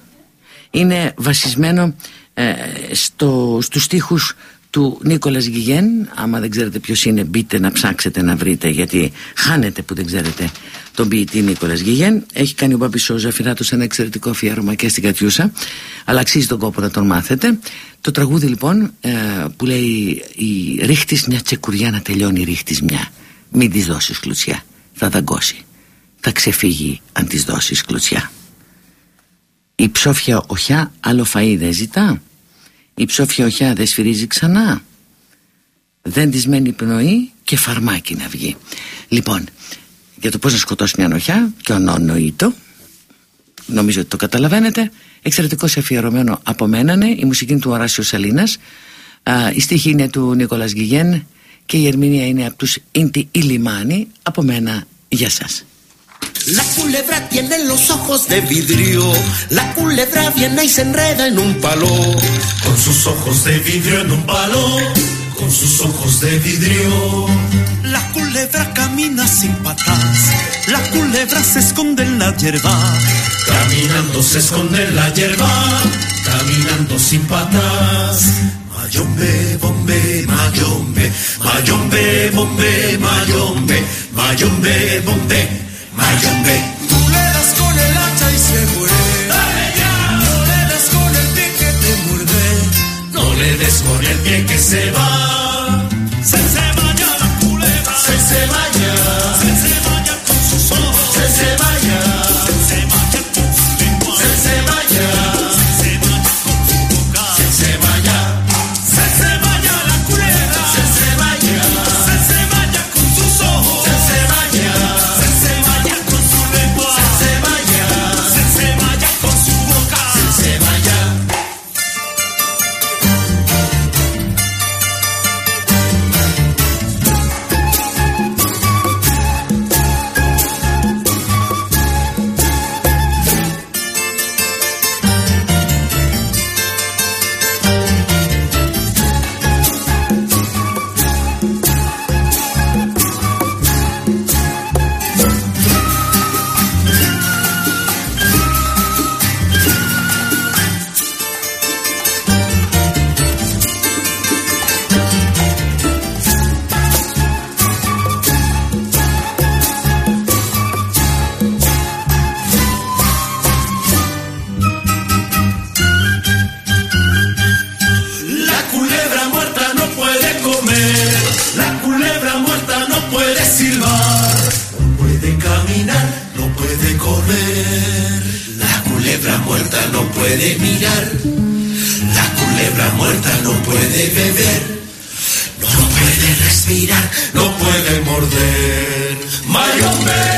Είναι βασισμένο ε, στο, στους στίχους του Νίκολας Γιγέν άμα δεν ξέρετε ποιος είναι μπείτε να ψάξετε να βρείτε γιατί χάνετε που δεν ξέρετε τον ποιητή Νίκολας Γιγέν έχει κάνει ο Μπάμπης ο Ζαφυράτος ένα εξαιρετικό αφιέρωμα και στην Κατιούσα. Αλλά αξίζει τον κόπο να τον μάθετε. Το τραγούδι λοιπόν ε, που λέει η ρίχτης μια τσεκουριά να τελειώνει η ρίχτης μια. Μην της δώσεις κλουτσιά θα δαγκώσει. Θα ξεφύγει αν της δώσεις κλουτσιά η ψόφια οχιά άλλο φαΐ δεν ζητά η ψόφια οχιά δεν σφυρίζει ξανά. Δεν της μένει πνοή και φαρμάκι να βγει. Λοιπόν για το πώς να σκοτώσει μια οχιά και ονόνοητο νομίζω ότι το καταλαβαίνετε εξαιρετικός αφιερωμένο από μένα η μουσική του Οράσιο Σαλίνας η στίχη είναι του Νίκολας Γιγέν και η ερμηνεία είναι από τους Ίντι Ιλιμάνι από μένα για σας La culebra tiene los ojos de vidrio. La culebra viene y se enreda en un palo. Con sus ojos de vidrio en un palo. Con sus ojos de vidrio. La culebra camina sin patas. La culebra se esconde en la hierba. Caminando se esconde en la hierba. Caminando sin patas. Mayombe, bombe, mayombe, mayombe, bombe, mayombe, mayombe, bombe, mayombe. Tú le das con el hacha y se muere. No le das con el pie que te muerde. No le des con el pie que se va. Se se vaya la culebra. Se se vaya, muerta no puede beber, no puede respirar, no puede morder. Mayombe,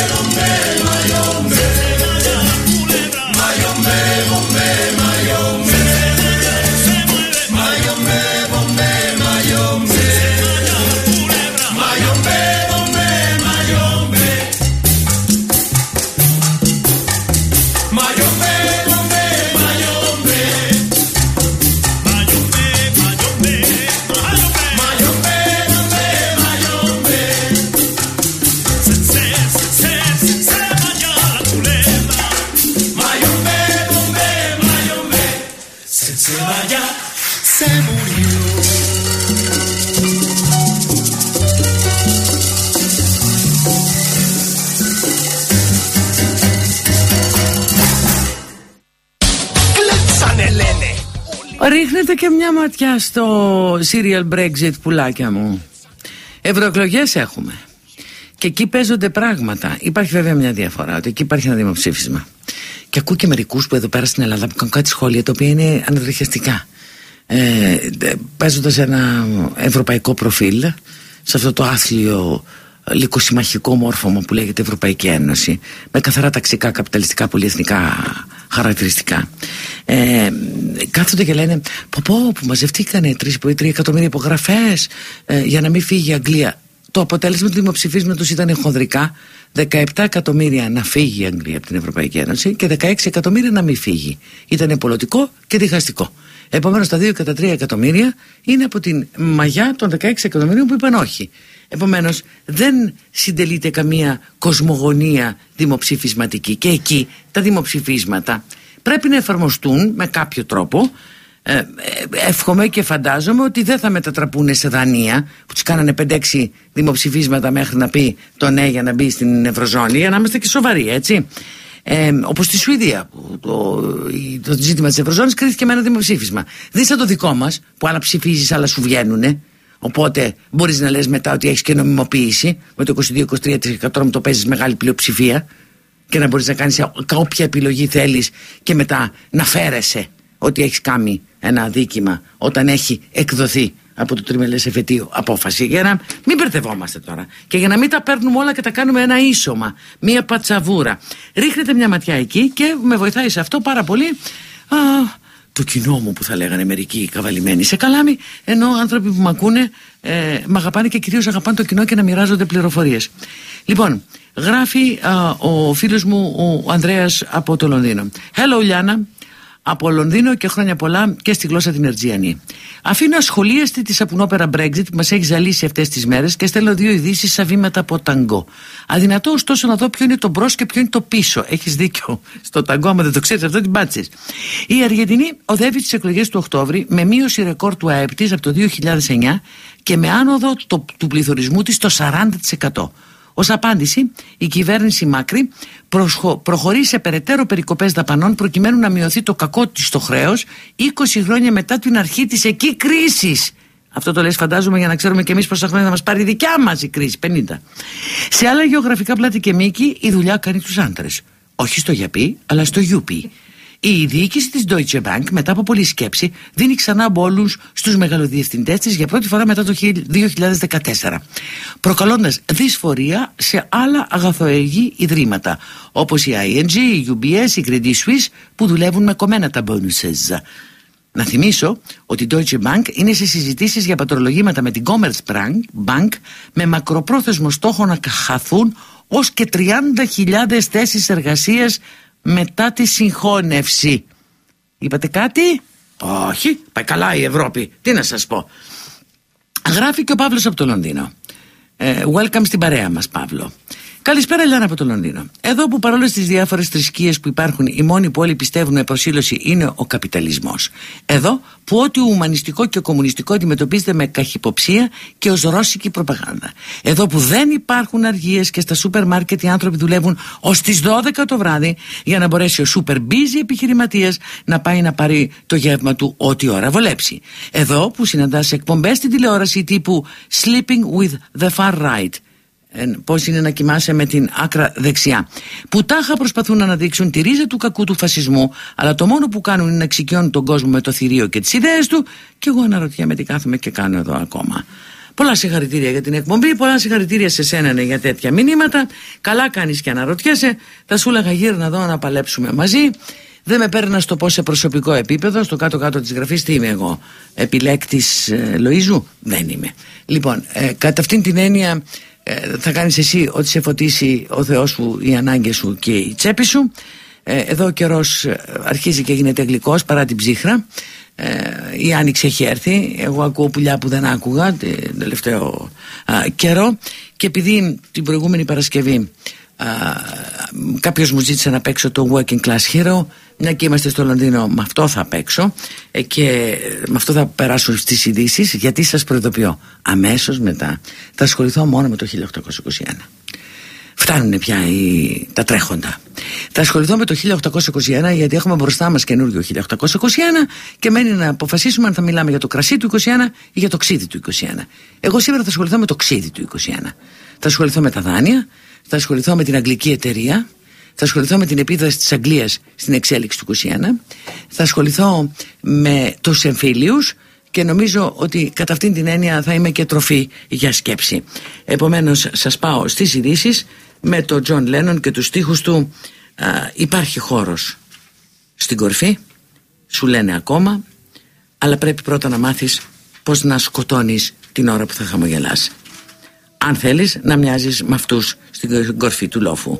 ματιά στο serial Brexit πουλάκια μου. Ευρωεκλογές έχουμε. Και εκεί παίζονται πράγματα. Υπάρχει βέβαια μια διαφορά Ότι εκεί υπάρχει ένα δημοψήφισμα. Και ακούω και μερικούς που εδώ πέρα στην Ελλάδα Που κάνουν κάτι σχόλια τα οποία είναι αναδριχιαστικά ε, Παίζοντας ένα ευρωπαϊκό προφίλ Σε αυτό το άθλιο λυκοσυμμαχικό μόρφωμα που λέγεται Ευρωπαϊκή Ένωση με καθαρά ταξικά, καπιταλιστικά, πολυεθνικά χαρακτηριστικά. Ε, κάθονται και λένε πω πω που μαζευτήκανε τρεις, τρία εκατομμύρια υπογραφές ε, για να μην φύγει η Αγγλία το αποτέλεσμα του δημοψηφίσματος ήταν χονδρικά 17 εκατομμύρια να φύγει η Αγγλία από την Ευρωπαϊκή Ένωση και 16 εκατομμύρια να μην φύγει. Ήταν πολιτικό και διχαστικό. Επομένως τα 2 και τα 3 εκατομμύρια είναι από την μαγιά των 16 εκατομμυρίων που είπαν όχι. Επομένως δεν συντελείται καμία κοσμογονία δημοψηφισματική. Και εκεί τα δημοψηφίσματα πρέπει να εφαρμοστούν με κάποιο τρόπο. Ε, ε, εύχομαι και φαντάζομαι ότι δεν θα μετατραπούν σε Δανία που τους κάνανε 5-6 δημοψηφίσματα μέχρι να πει το ναι για να μπει στην Ευρωζώνη για να είμαστε και σοβαροί έτσι. Ε, όπως στη Σουηδία το, το ζήτημα της Ευρωζώνης κρίθηκε με ένα δημοψήφισμα. Δεν σαν το δικό μας που άλλα ψηφίζεις άλλα σου βγαίνουνε Οπότε μπορείς να λες μετά ότι έχεις και νομιμοποίηση. Με το 22-23% με το παίζεις μεγάλη πλειοψηφία και να μπορείς να κάνεις όποια επιλογή θέλεις και μετά να φέρεσαι ότι έχεις κάνει ένα αδίκημα όταν έχει εκδοθεί από το τριμελές εφετείο απόφαση. Για να μην μπερδευόμαστε τώρα και για να μην τα παίρνουμε όλα και τα κάνουμε ένα ίσωμα μία πατσαβούρα. Ρίχνετε μια ματιά εκεί και με βοηθάει σε αυτό πάρα πολύ. Α, το κοινό μου που θα λέγανε μερικοί καβαλημένοι. Σε καλάμι ενώ άνθρωποι που με ακούνε ε, μ' αγαπάνε και κυρίως αγαπάνε το κοινό και να μοιράζονται πληροφορίες. Λοιπόν γράφει ο φίλος μου ο Ανδρέας από το Λονδίνο. Hello Λιάννα από Λονδίνο και χρόνια πολλά και στη γλώσσα την Ερτζιανή. Αφήνω ασχολίαστη της σαπουνόπερα Brexit που μας έχει ζαλίσει αυτές τις μέρες και στέλνω δύο ειδήσεις σαν βήματα από ταγκό. Αδυνατό ωστόσο να δω ποιο είναι το μπρος και ποιο είναι το πίσω. Έχεις δίκιο. Στο ταγκό, άμα δεν το ξέρεις αυτό, την πάτσε. Η Αργεντινή οδεύει τις εκλογές του Οκτώβρη με μείωση ρεκόρ του ΑΕΠ από το 2009 και με άνοδο του πληθωρισμού της στο 40%. Ω απάντηση, η κυβέρνηση Μάκρη προχωρεί σε περαιτέρω περικοπές δαπανών προκειμένου να μειωθεί το κακό της στο χρέος 20 χρόνια μετά την αρχή της εκεί κρίσης. Αυτό το λες φαντάζομαι για να ξέρουμε και εμείς πόσα χρόνια θα μας πάρει η δικιά μας η κρίση, 50. Σε άλλα γεωγραφικά πλάτη και μήκη η δουλειά κάνει τους άντρες. Όχι στο Γιαπί, αλλά στο Γιούπι. Η διοίκηση της Deutsche Bank, μετά από πολλή σκέψη, δίνει ξανά μπόλους στους μεγαλοδιευθυντές της για πρώτη φορά μετά το 2014, προκαλώντας δυσφορία σε άλλα αγαθοεργή ιδρύματα, όπως η ING, η UBS, η Credit Suisse, που δουλεύουν με κομμένα τα bonuses. Να θυμίσω ότι η Deutsche Bank είναι σε συζητήσεις για πατρολογήματα με την Commerzbank Bank, με μακροπρόθεσμο στόχο να χαθούν ως και 30.000 θέσεις εργασίας μετά τη συγχώνευση. Είπατε κάτι; Όχι. Πάει καλά η Ευρώπη. Τι να σας πω. Γράφει και ο Παύλος από το Λονδίνο. Ε, welcome στην παρέα μας Παύλο. Καλησπέρα, Ελένα από το Λονδίνο. Εδώ που παρόλες τις διάφορες θρησκείες που υπάρχουν, οι μόνοι που όλοι πιστεύουν με προσήλωση είναι ο καπιταλισμός. Εδώ που ό,τι ουμανιστικό και κομμουνιστικό αντιμετωπίζεται με καχυποψία και ως ρώσικη προπαγάνδα. Εδώ που δεν υπάρχουν αργίες και στα σούπερ μάρκετ οι άνθρωποι δουλεύουν ως τις 12 το βράδυ για να μπορέσει ο σούπερ busy επιχειρηματίας να πάει να πάρει το γεύμα του ό,τι ώρα βολέψει. Εδώ που συναντάς εκπομπές στην τηλεόραση τύπου Sleeping with the Far Right Πώς είναι να κοιμάσαι με την άκρα δεξιά. Που τάχα προσπαθούν να αναδείξουν τη ρίζα του κακού του φασισμού, αλλά το μόνο που κάνουν είναι να εξοικειώνουν τον κόσμο με το θηρίο και τις ιδέες του, και εγώ αναρωτιέμαι τι κάθομαι και κάνω εδώ ακόμα. Πολλά συγχαρητήρια για την εκπομπή, πολλά συγχαρητήρια σε σένα για τέτοια μηνύματα. Καλά κάνεις και αναρωτιέσαι. Θα σου έλεγα γύρω εδώ να παλέψουμε μαζί. Δεν με παίρνει να στο πω σε προσωπικό επίπεδο, στο κάτω-κάτω της γραφής, τι είμαι εγώ. Επιλέκτης ε, Λοίζου, δεν είμαι. Λοιπόν, ε, κατά αυτήν την έννοια, ε, θα κάνεις εσύ ότι σε φωτίσει ο Θεός σου, οι ανάγκες σου και η τσέπη σου. Ε, εδώ ο καιρός ε, αρχίζει και γίνεται γλυκός παρά την ψύχρα. Ε, η άνοιξη έχει έρθει. Εγώ ακούω πουλιά που δεν άκουγα τον τελευταίο καιρό. Και επειδή την προηγούμενη Παρασκευή κάποιος μου ζήτησε να παίξω το Working Class Hero μια και είμαστε στο Λονδίνο με αυτό θα παίξω ε, και με αυτό θα περάσω στις ειδήσεις γιατί σας προειδοποιώ αμέσως μετά θα ασχοληθώ μόνο με το 1821 Φτάνουν πια οι, τα τρέχοντα. Θα ασχοληθώ με το 1821 γιατί έχουμε μπροστά μας καινούργιο 1821 και μένει να αποφασίσουμε αν θα μιλάμε για το κρασί του 21 ή για το ξύδι του 21. Εγώ σήμερα θα ασχοληθώ με το ξύδι του 21. Θα ασχοληθώ με τα δάνεια, θα ασχοληθώ με την αγγλική εταιρεία, θα ασχοληθώ με την επίδραση της Αγγλίας στην εξέλιξη του 21, θα ασχοληθώ με τους εμφύλιους και νομίζω ότι κατά αυτήν την έννοια θα είμαι και τροφή για σκέψη. Επομένως σας πάω στις ειδήσεις με τον Τζον Λένον και τους στίχους του υπάρχει χώρος στην κορφή, σου λένε ακόμα, αλλά πρέπει πρώτα να μάθεις πώς να σκοτώνεις την ώρα που θα χαμογελάσει αν θέλεις να μοιάζεις με αυτούς στην κορφή του λόφου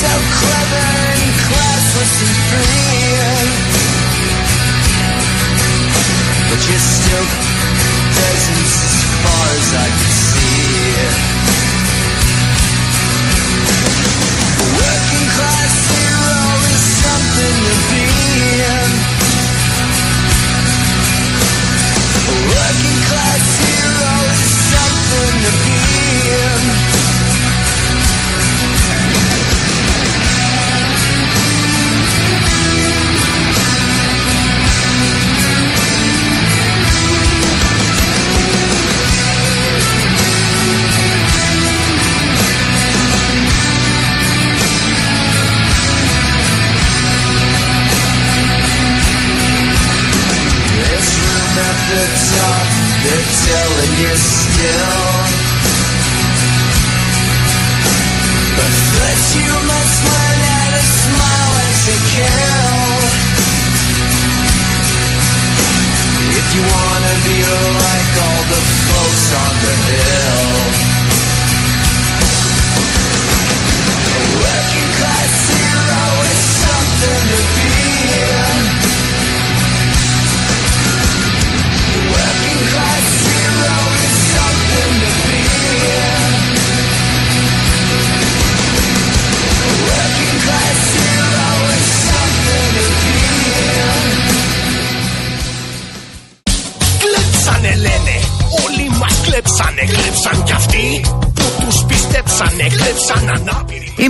so clever and classless and free. But you're still peasants as far as I can see. Working class hero is something to be.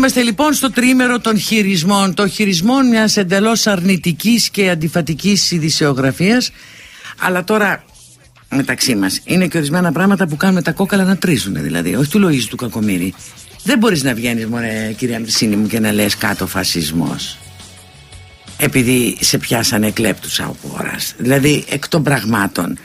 Είμαστε λοιπόν στο τρίμερο των χειρισμών, των χειρισμών μιας εντελώς αρνητικής και αντιφατικής ειδησιογραφίας. Αλλά τώρα μεταξύ μας είναι και ορισμένα πράγματα που κάνουν τα κόκαλα να τρίζουν δηλαδή, όχι του Λοΐζου του Κακομύρη. Δεν μπορείς να βγαίνεις μωρέ κυρία Μυρσίνη μου και να λες κάτω φασισμός. Επειδή σε πιάσανε κλέπτουσα ο πόρας δηλαδή εκ των πραγμάτων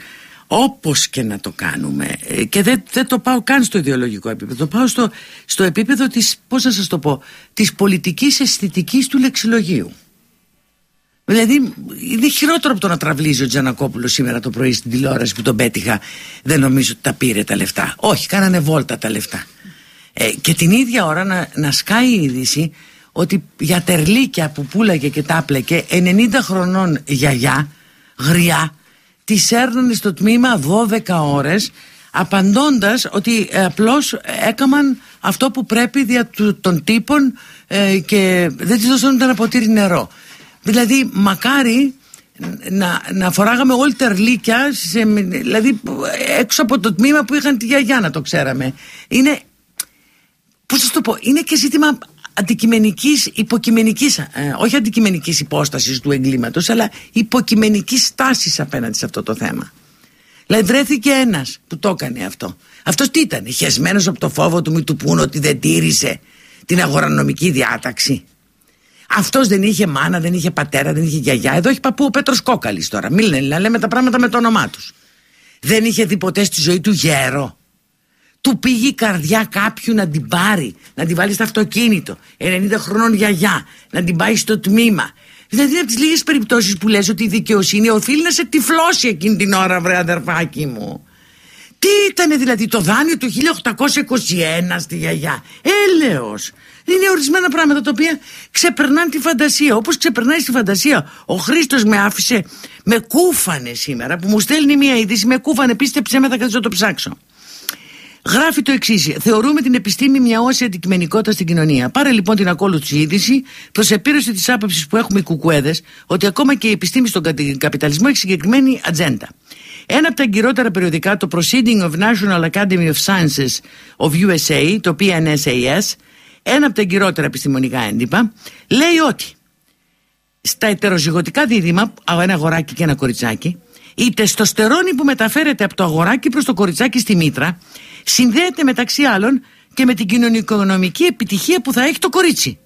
όπως και να το κάνουμε ε, και δεν, δεν το πάω καν στο ιδεολογικό επίπεδο το πάω στο, στο επίπεδο της πώς να σας το πω της πολιτικής αισθητικής του λεξιλογίου Δηλαδή είναι χειρότερο από το να τραβλίζει ο Τζανακόπουλος σήμερα το πρωί στην τηλεόραση που τον πέτυχα. Δεν νομίζω ότι τα πήρε τα λεφτά. Όχι, κάνανε βόλτα τα λεφτά. Ε, και την ίδια ώρα να, να σκάει η είδηση ότι για τερλίκια που πουλάγε και τα πλεκε 90 χρονών γιαγιά, γριά, τη έρνανε στο τμήμα 12 ώρες απαντώντας ότι ε, απλώς έκαναν αυτό που πρέπει δια του, των τύπων ε, και δεν της δώσαν ένα ποτήρι νερό. Δηλαδή μακάρι να, να φοράγαμε όλη τερλίκια σε, δηλαδή έξω από το τμήμα που είχαν τη γιαγιά να το ξέραμε. Είναι, πώς θα το πω, είναι και ζήτημα αντικειμενικής, υποκειμενικής, ε, όχι αντικειμενικής υπόστασης του εγκλήματος, αλλά υποκειμενικής στάσης απέναντι σε αυτό το θέμα. Δηλαδή βρέθηκε ένας που το έκανε αυτό. Αυτός τι ήταν, χεσμένος από το φόβο του μη του πούνε ότι δεν τήρησε την αγορανομική διάταξη. Αυτός δεν είχε μάνα, δεν είχε πατέρα, δεν είχε γιαγιά. Εδώ έχει παππού ο Πέτρος Κόκαλης τώρα. Μην λένε, να λέμε τα πράγματα με το όνομά τους. Δεν είχε δει ποτέ στη ζωή του γέρο. Του πήγε η καρδιά κάποιου να την πάρει, να την βάλει στο αυτοκίνητο. 90 χρονών γιαγιά, να την πάει στο τμήμα. Δηλαδή είναι από τις λίγες περιπτώσεις που λες ότι η δικαιοσύνη οφείλει να σε τυφλώσει εκείνη την ώρα, βρε αδερφάκι μου. Τι ήταν δηλαδή το δάνειο του 1821 στη γιαγιά; Έλεος. Είναι ορισμένα πράγματα τα οποία ξεπερνάνε τη φαντασία. Όπως ξεπερνάει τη φαντασία. Ο Χρήστος με άφησε, με κούφανε σήμερα που μου στέλνει μια είδηση, με κούφανε, πίστεψε με, θα κάτσω να το ψάξω. Γράφει το εξής. Θεωρούμε την επιστήμη μια όση αντικειμενικότητα στην κοινωνία. Πάρε λοιπόν την ακόλουθη είδηση προς επίρρωση της άποψης που έχουμε οι κουκουέδες ότι ακόμα και η επιστήμη στον καπιταλισμό έχει συγκεκριμένη ατζέντα. Ένα από τα εγκυρότερα περιοδικά, το Proceeding of National Academy of Sciences of USA, το PNSAS, ένα από τα εγκυρότερα επιστημονικά έντυπα, λέει ότι στα ετεροζυγωτικά δίδυμα, ένα αγοράκι και ένα κοριτσάκι, η τεστοστερόνη που μεταφέρεται από το αγοράκι προς το κοριτσάκι στη μήτρα συνδέεται μεταξύ άλλων και με την κοινωνικονομική επιτυχία που θα έχει το κορίτσι.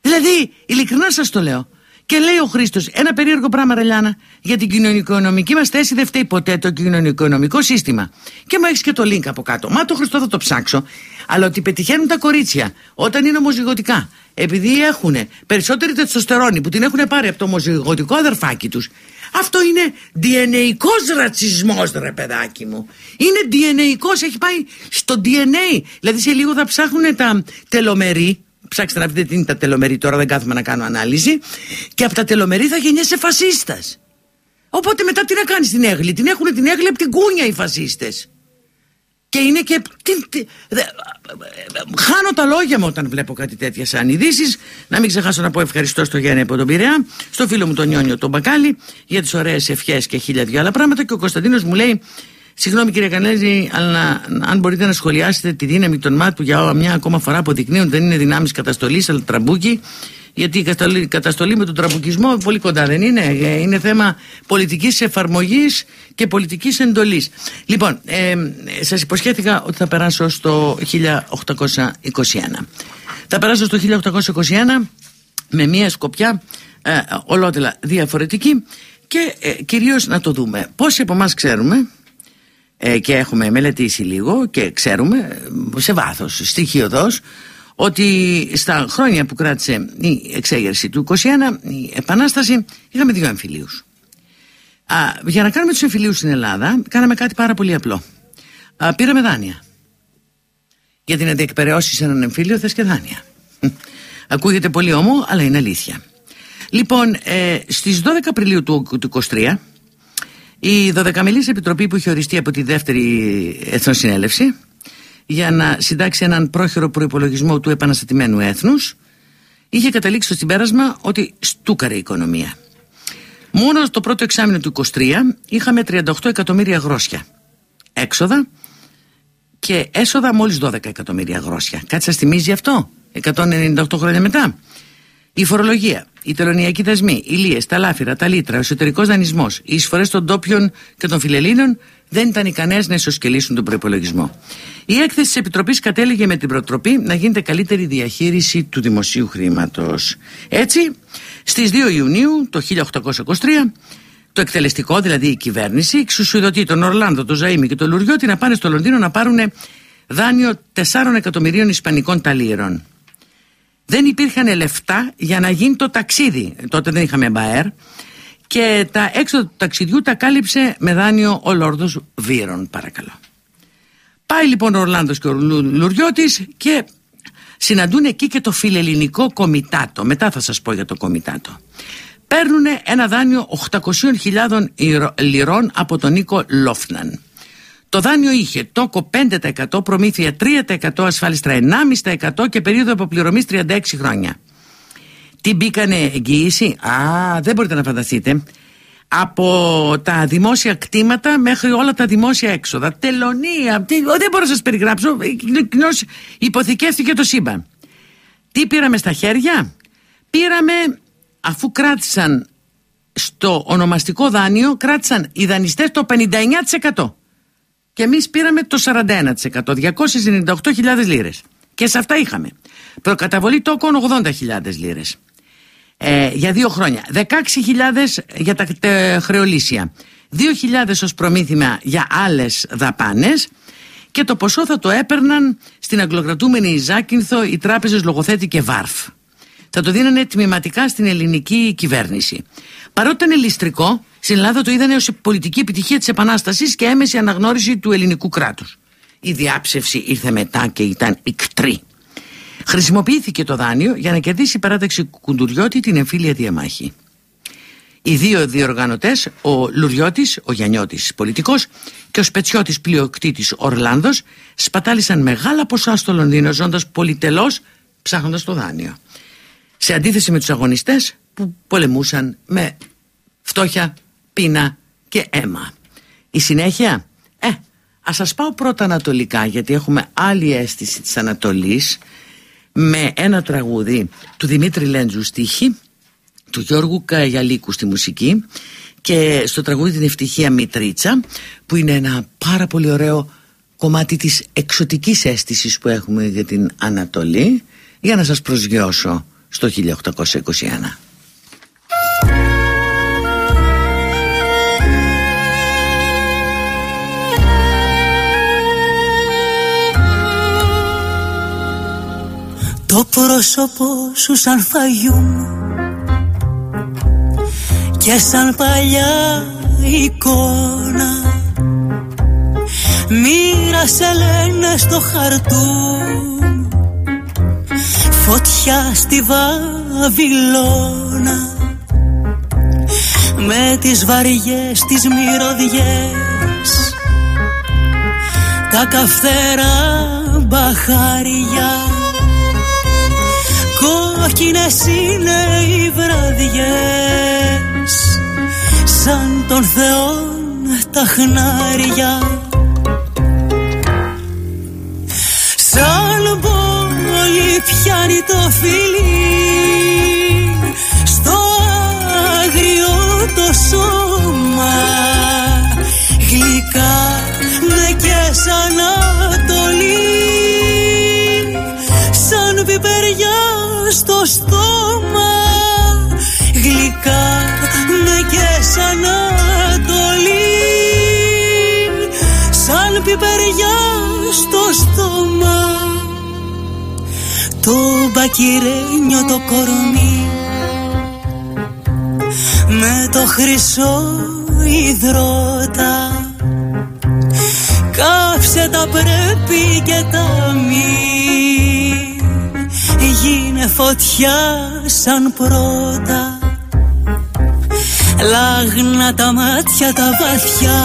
Δηλαδή, ειλικρινά σας το λέω. Και λέει ο Χρήστος, ένα περίεργο πράγμα, Ρελιάνα, για την κοινωνικονομική μας θέση δεν φταίει ποτέ το κοινωνικονομικό σύστημα. Και μου έχεις και το link από κάτω. Μα το Χριστό θα το ψάξω. Αλλά ότι πετυχαίνουν τα κορίτσια όταν είναι ομοζυγωτικά, επειδή έχουν περισσότερη τεστοστερόνη που την έχουν πάρει από το ομοζυγωτικό αδερφάκι τους, αυτό είναι DNA ρατσισμός, ρε παιδάκι μου. Είναι DNA, έχει πάει στο DNA. Δηλαδή σε λίγο θα ψάχνουν τα τελομερή ψάξτε να δείτε τι είναι τα τελομερή τώρα, δεν κάθομαι να κάνω ανάλυση. Και από τα τελομερή θα γεννιέσαι φασίστας. Οπότε μετά τι να κάνεις την έγλη. Την έχουν την έγλη από την κούνια οι φασίστες. Και είναι και. Τι, τι, δε, χάνω τα λόγια μου όταν βλέπω κάτι τέτοια σαν ειδήσεις. Να μην ξεχάσω να πω ευχαριστώ στο Γιάννη από τον Πειραιά, στο φίλο μου τον Νιόνιο τον Μπακάλι για τις ωραίες ευχές και χίλια δυο άλλα πράγματα. Και ο Κωνσταντίνος μου λέει Συγγνώμη κυρία Κανέλλη, αλλά αν μπορείτε να σχολιάσετε τη δύναμη των ΜΑΤ για μια ακόμα φορά αποδεικνύουν ότι δεν είναι δυνάμεις καταστολής, αλλά τραμπούκοι. Γιατί η καταστολή με τον τραμπουκισμό πολύ κοντά δεν είναι. Είναι θέμα πολιτικής εφαρμογής και πολιτικής εντολής. Λοιπόν, ε, σας υποσχέθηκα ότι θα περάσω στο 1821. Θα περάσω στο 1821 με μια σκοπιά ε, ολότελα διαφορετική και ε, κυρίως να το δούμε. Πόσοι από εμάς ξέρουμε ε, και έχουμε μελετήσει λίγο και ξέρουμε σε βάθος στοιχειοδός ότι στα χρόνια που κράτησε η εξέγερση του 21 η Επανάσταση είχαμε δύο εμφυλίους. Α, για να κάνουμε τους εμφυλίους στην Ελλάδα κάναμε κάτι πάρα πολύ απλό. Α, πήραμε δάνεια. Γιατί να διεκπαιρεώσεις έναν εμφύλιο θες και δάνεια. Ακούγεται πολύ όμο αλλά είναι αλήθεια. Λοιπόν ε, στις 12 Απριλίου του, του 23 η Δωδεκαμελής Επιτροπή που είχε οριστεί από τη δεύτερη Εθνοσυνέλευση για να συντάξει έναν πρόχειρο προϋπολογισμό του επαναστατημένου έθνους είχε καταλήξει στο συμπέρασμα ότι στούκαρε η οικονομία. Μόνο το πρώτο εξάμεινο του 23 είχαμε 38 εκατομμύρια γρόσια έξοδα και έσοδα μόλις 12 εκατομμύρια γρόσια. Κάτι σας θυμίζει αυτό; 198 χρόνια μετά. Η φορολογία, οι τελωνιακοί δασμοί, οι λίες, τα λάφυρα, τα λίτρα, ο εσωτερικός δανεισμός, οι εισφορές των ντόπιων και των φιλελλήνων δεν ήταν ικανές να ισοσκελίσουν τον προπολογισμό. Η έκθεση της Επιτροπής κατέληγε με την προτροπή να γίνεται καλύτερη διαχείριση του δημοσίου χρήματος. Έτσι, στις 2 Ιουνίου το 1823, το εκτελεστικό, δηλαδή η κυβέρνηση, εξουσιοδοτεί τον Ορλάνδο, τον Ζαήμι και τον Λουριώτη να πάνε στο Λονδίνο να πάρουν δάνειο 4 εκατομμυρίων Ισπανικών ταλήρων δεν υπήρχαν λεφτά για να γίνει το ταξίδι. Τότε δεν είχαμε μπαέρ. Και τα έξοδα του ταξιδιού τα κάλυψε με δάνειο ο Λόρδος Βύρον, παρακαλώ. Πάει λοιπόν ο Ορλάνδος και ο Λουριώτης και συναντούν εκεί και το φιλελληνικό κομιτάτο. Μετά θα σας πω για το κομιτάτο. Παίρνουν ένα δάνειο 800.000 λιρών από τον Νίκο Λόφναν. Το δάνειο είχε τόκο 5%, προμήθεια 3%, ασφάλιστρα 1,5% και περίοδο αποπληρωμής 36 χρόνια. Τι μπήκανε εγγύηση, α, δεν μπορείτε να φανταστείτε. Από τα δημόσια κτήματα μέχρι όλα τα δημόσια έξοδα. Τελωνία, τι, δεν μπορώ να σας περιγράψω. Κοινώ υποθηκεύτηκε το σύμπαν. Τι πήραμε στα χέρια, πήραμε αφού κράτησαν στο ονομαστικό δάνειο, κράτησαν οι δανειστές το 59% και εμείς πήραμε το 41%, 298.000 λίρες. Και σε αυτά είχαμε. Προκαταβολή τόκων 80.000 λίρες. Ε, για δύο χρόνια. 16.000 για τα τε, χρεολύσια. 2.000 ως προμήθημα για άλλες δαπάνες και το ποσό θα το έπαιρναν στην αγγλοκρατούμενη Ζάκυνθο οι τράπεζες Λογοθέτη και Βάρφ. Θα το δίνανε τμηματικά στην ελληνική κυβέρνηση. Παρότι ήταν ληστρικό, στην Ελλάδα το είδανε ως πολιτική επιτυχία της Επανάστασης και έμεση αναγνώριση του ελληνικού κράτους. Η διάψευση ήρθε μετά και ήταν ικτρή. Χρησιμοποιήθηκε το δάνειο για να κερδίσει η παράταξη Κουντουριώτη την εμφύλια διαμάχη. Οι δύο διοργανωτές, ο Λουριώτης, ο Γιαννιώτης πολιτικός και ο Σπετσιώτης πλειοκτήτης Ορλάνδος, σπατάλησαν μεγάλα ποσά στο Λονδίνο, ζώντας πολυτελώς ψάχνοντας το δάνειο. Σε αντίθεση με τους αγωνιστές που πολεμούσαν με φτώχεια, πείνα και αίμα. Η συνέχεια, ε, ας σας πάω πρώτα ανατολικά γιατί έχουμε άλλη αίσθηση της Ανατολής με ένα τραγούδι του Δημήτρη Λέντζου στίχη, του Γιώργου Καγιαλίκου στη μουσική και στο τραγούδι την Ευτυχία Μητρίτσα που είναι ένα πάρα πολύ ωραίο κομμάτι της εξωτικής αίσθησης που έχουμε για την Ανατολή για να σας προσγειώσω στο 1821. Το πρόσωπο σου σαν φαγιού. Και σαν παλιά εικόνα. Μοίρασε λένε στο χαρτούν. Φωτιά στη Βαβυλώνα. Με τις βαριές τις μυρωδιές. Τα καυτέρα μπαχάρια Κόκκινες είναι οι βραδιές Σαν τον Θεό τα χνάρια. Σαν πόλη πιάνει το φιλί Στο άγριο το σώμα. Γλυκά με και σαν Το μπακυρένιο το κορμί. Με το χρυσό υδρότα. Κάψε τα πρέπει και τα μη. Γίνε φωτιά σαν πρώτα. Λάγνα τα μάτια τα βαθιά.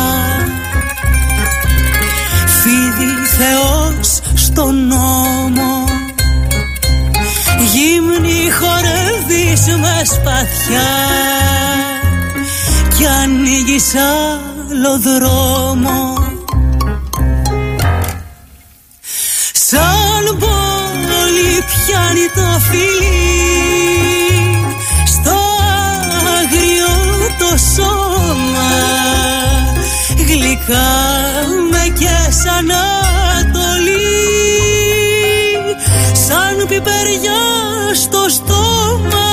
Φίδι Θεός στον νόμο Γύμνη χορεύεις με σπαθιά Κι ανοίγεις άλλο δρόμο. Σαν πόλη πιάνει το φιλί. Στο άγριο το σώμα. Γλυκά με και σαν ατολή Σαν πιπεριά στο στόμα.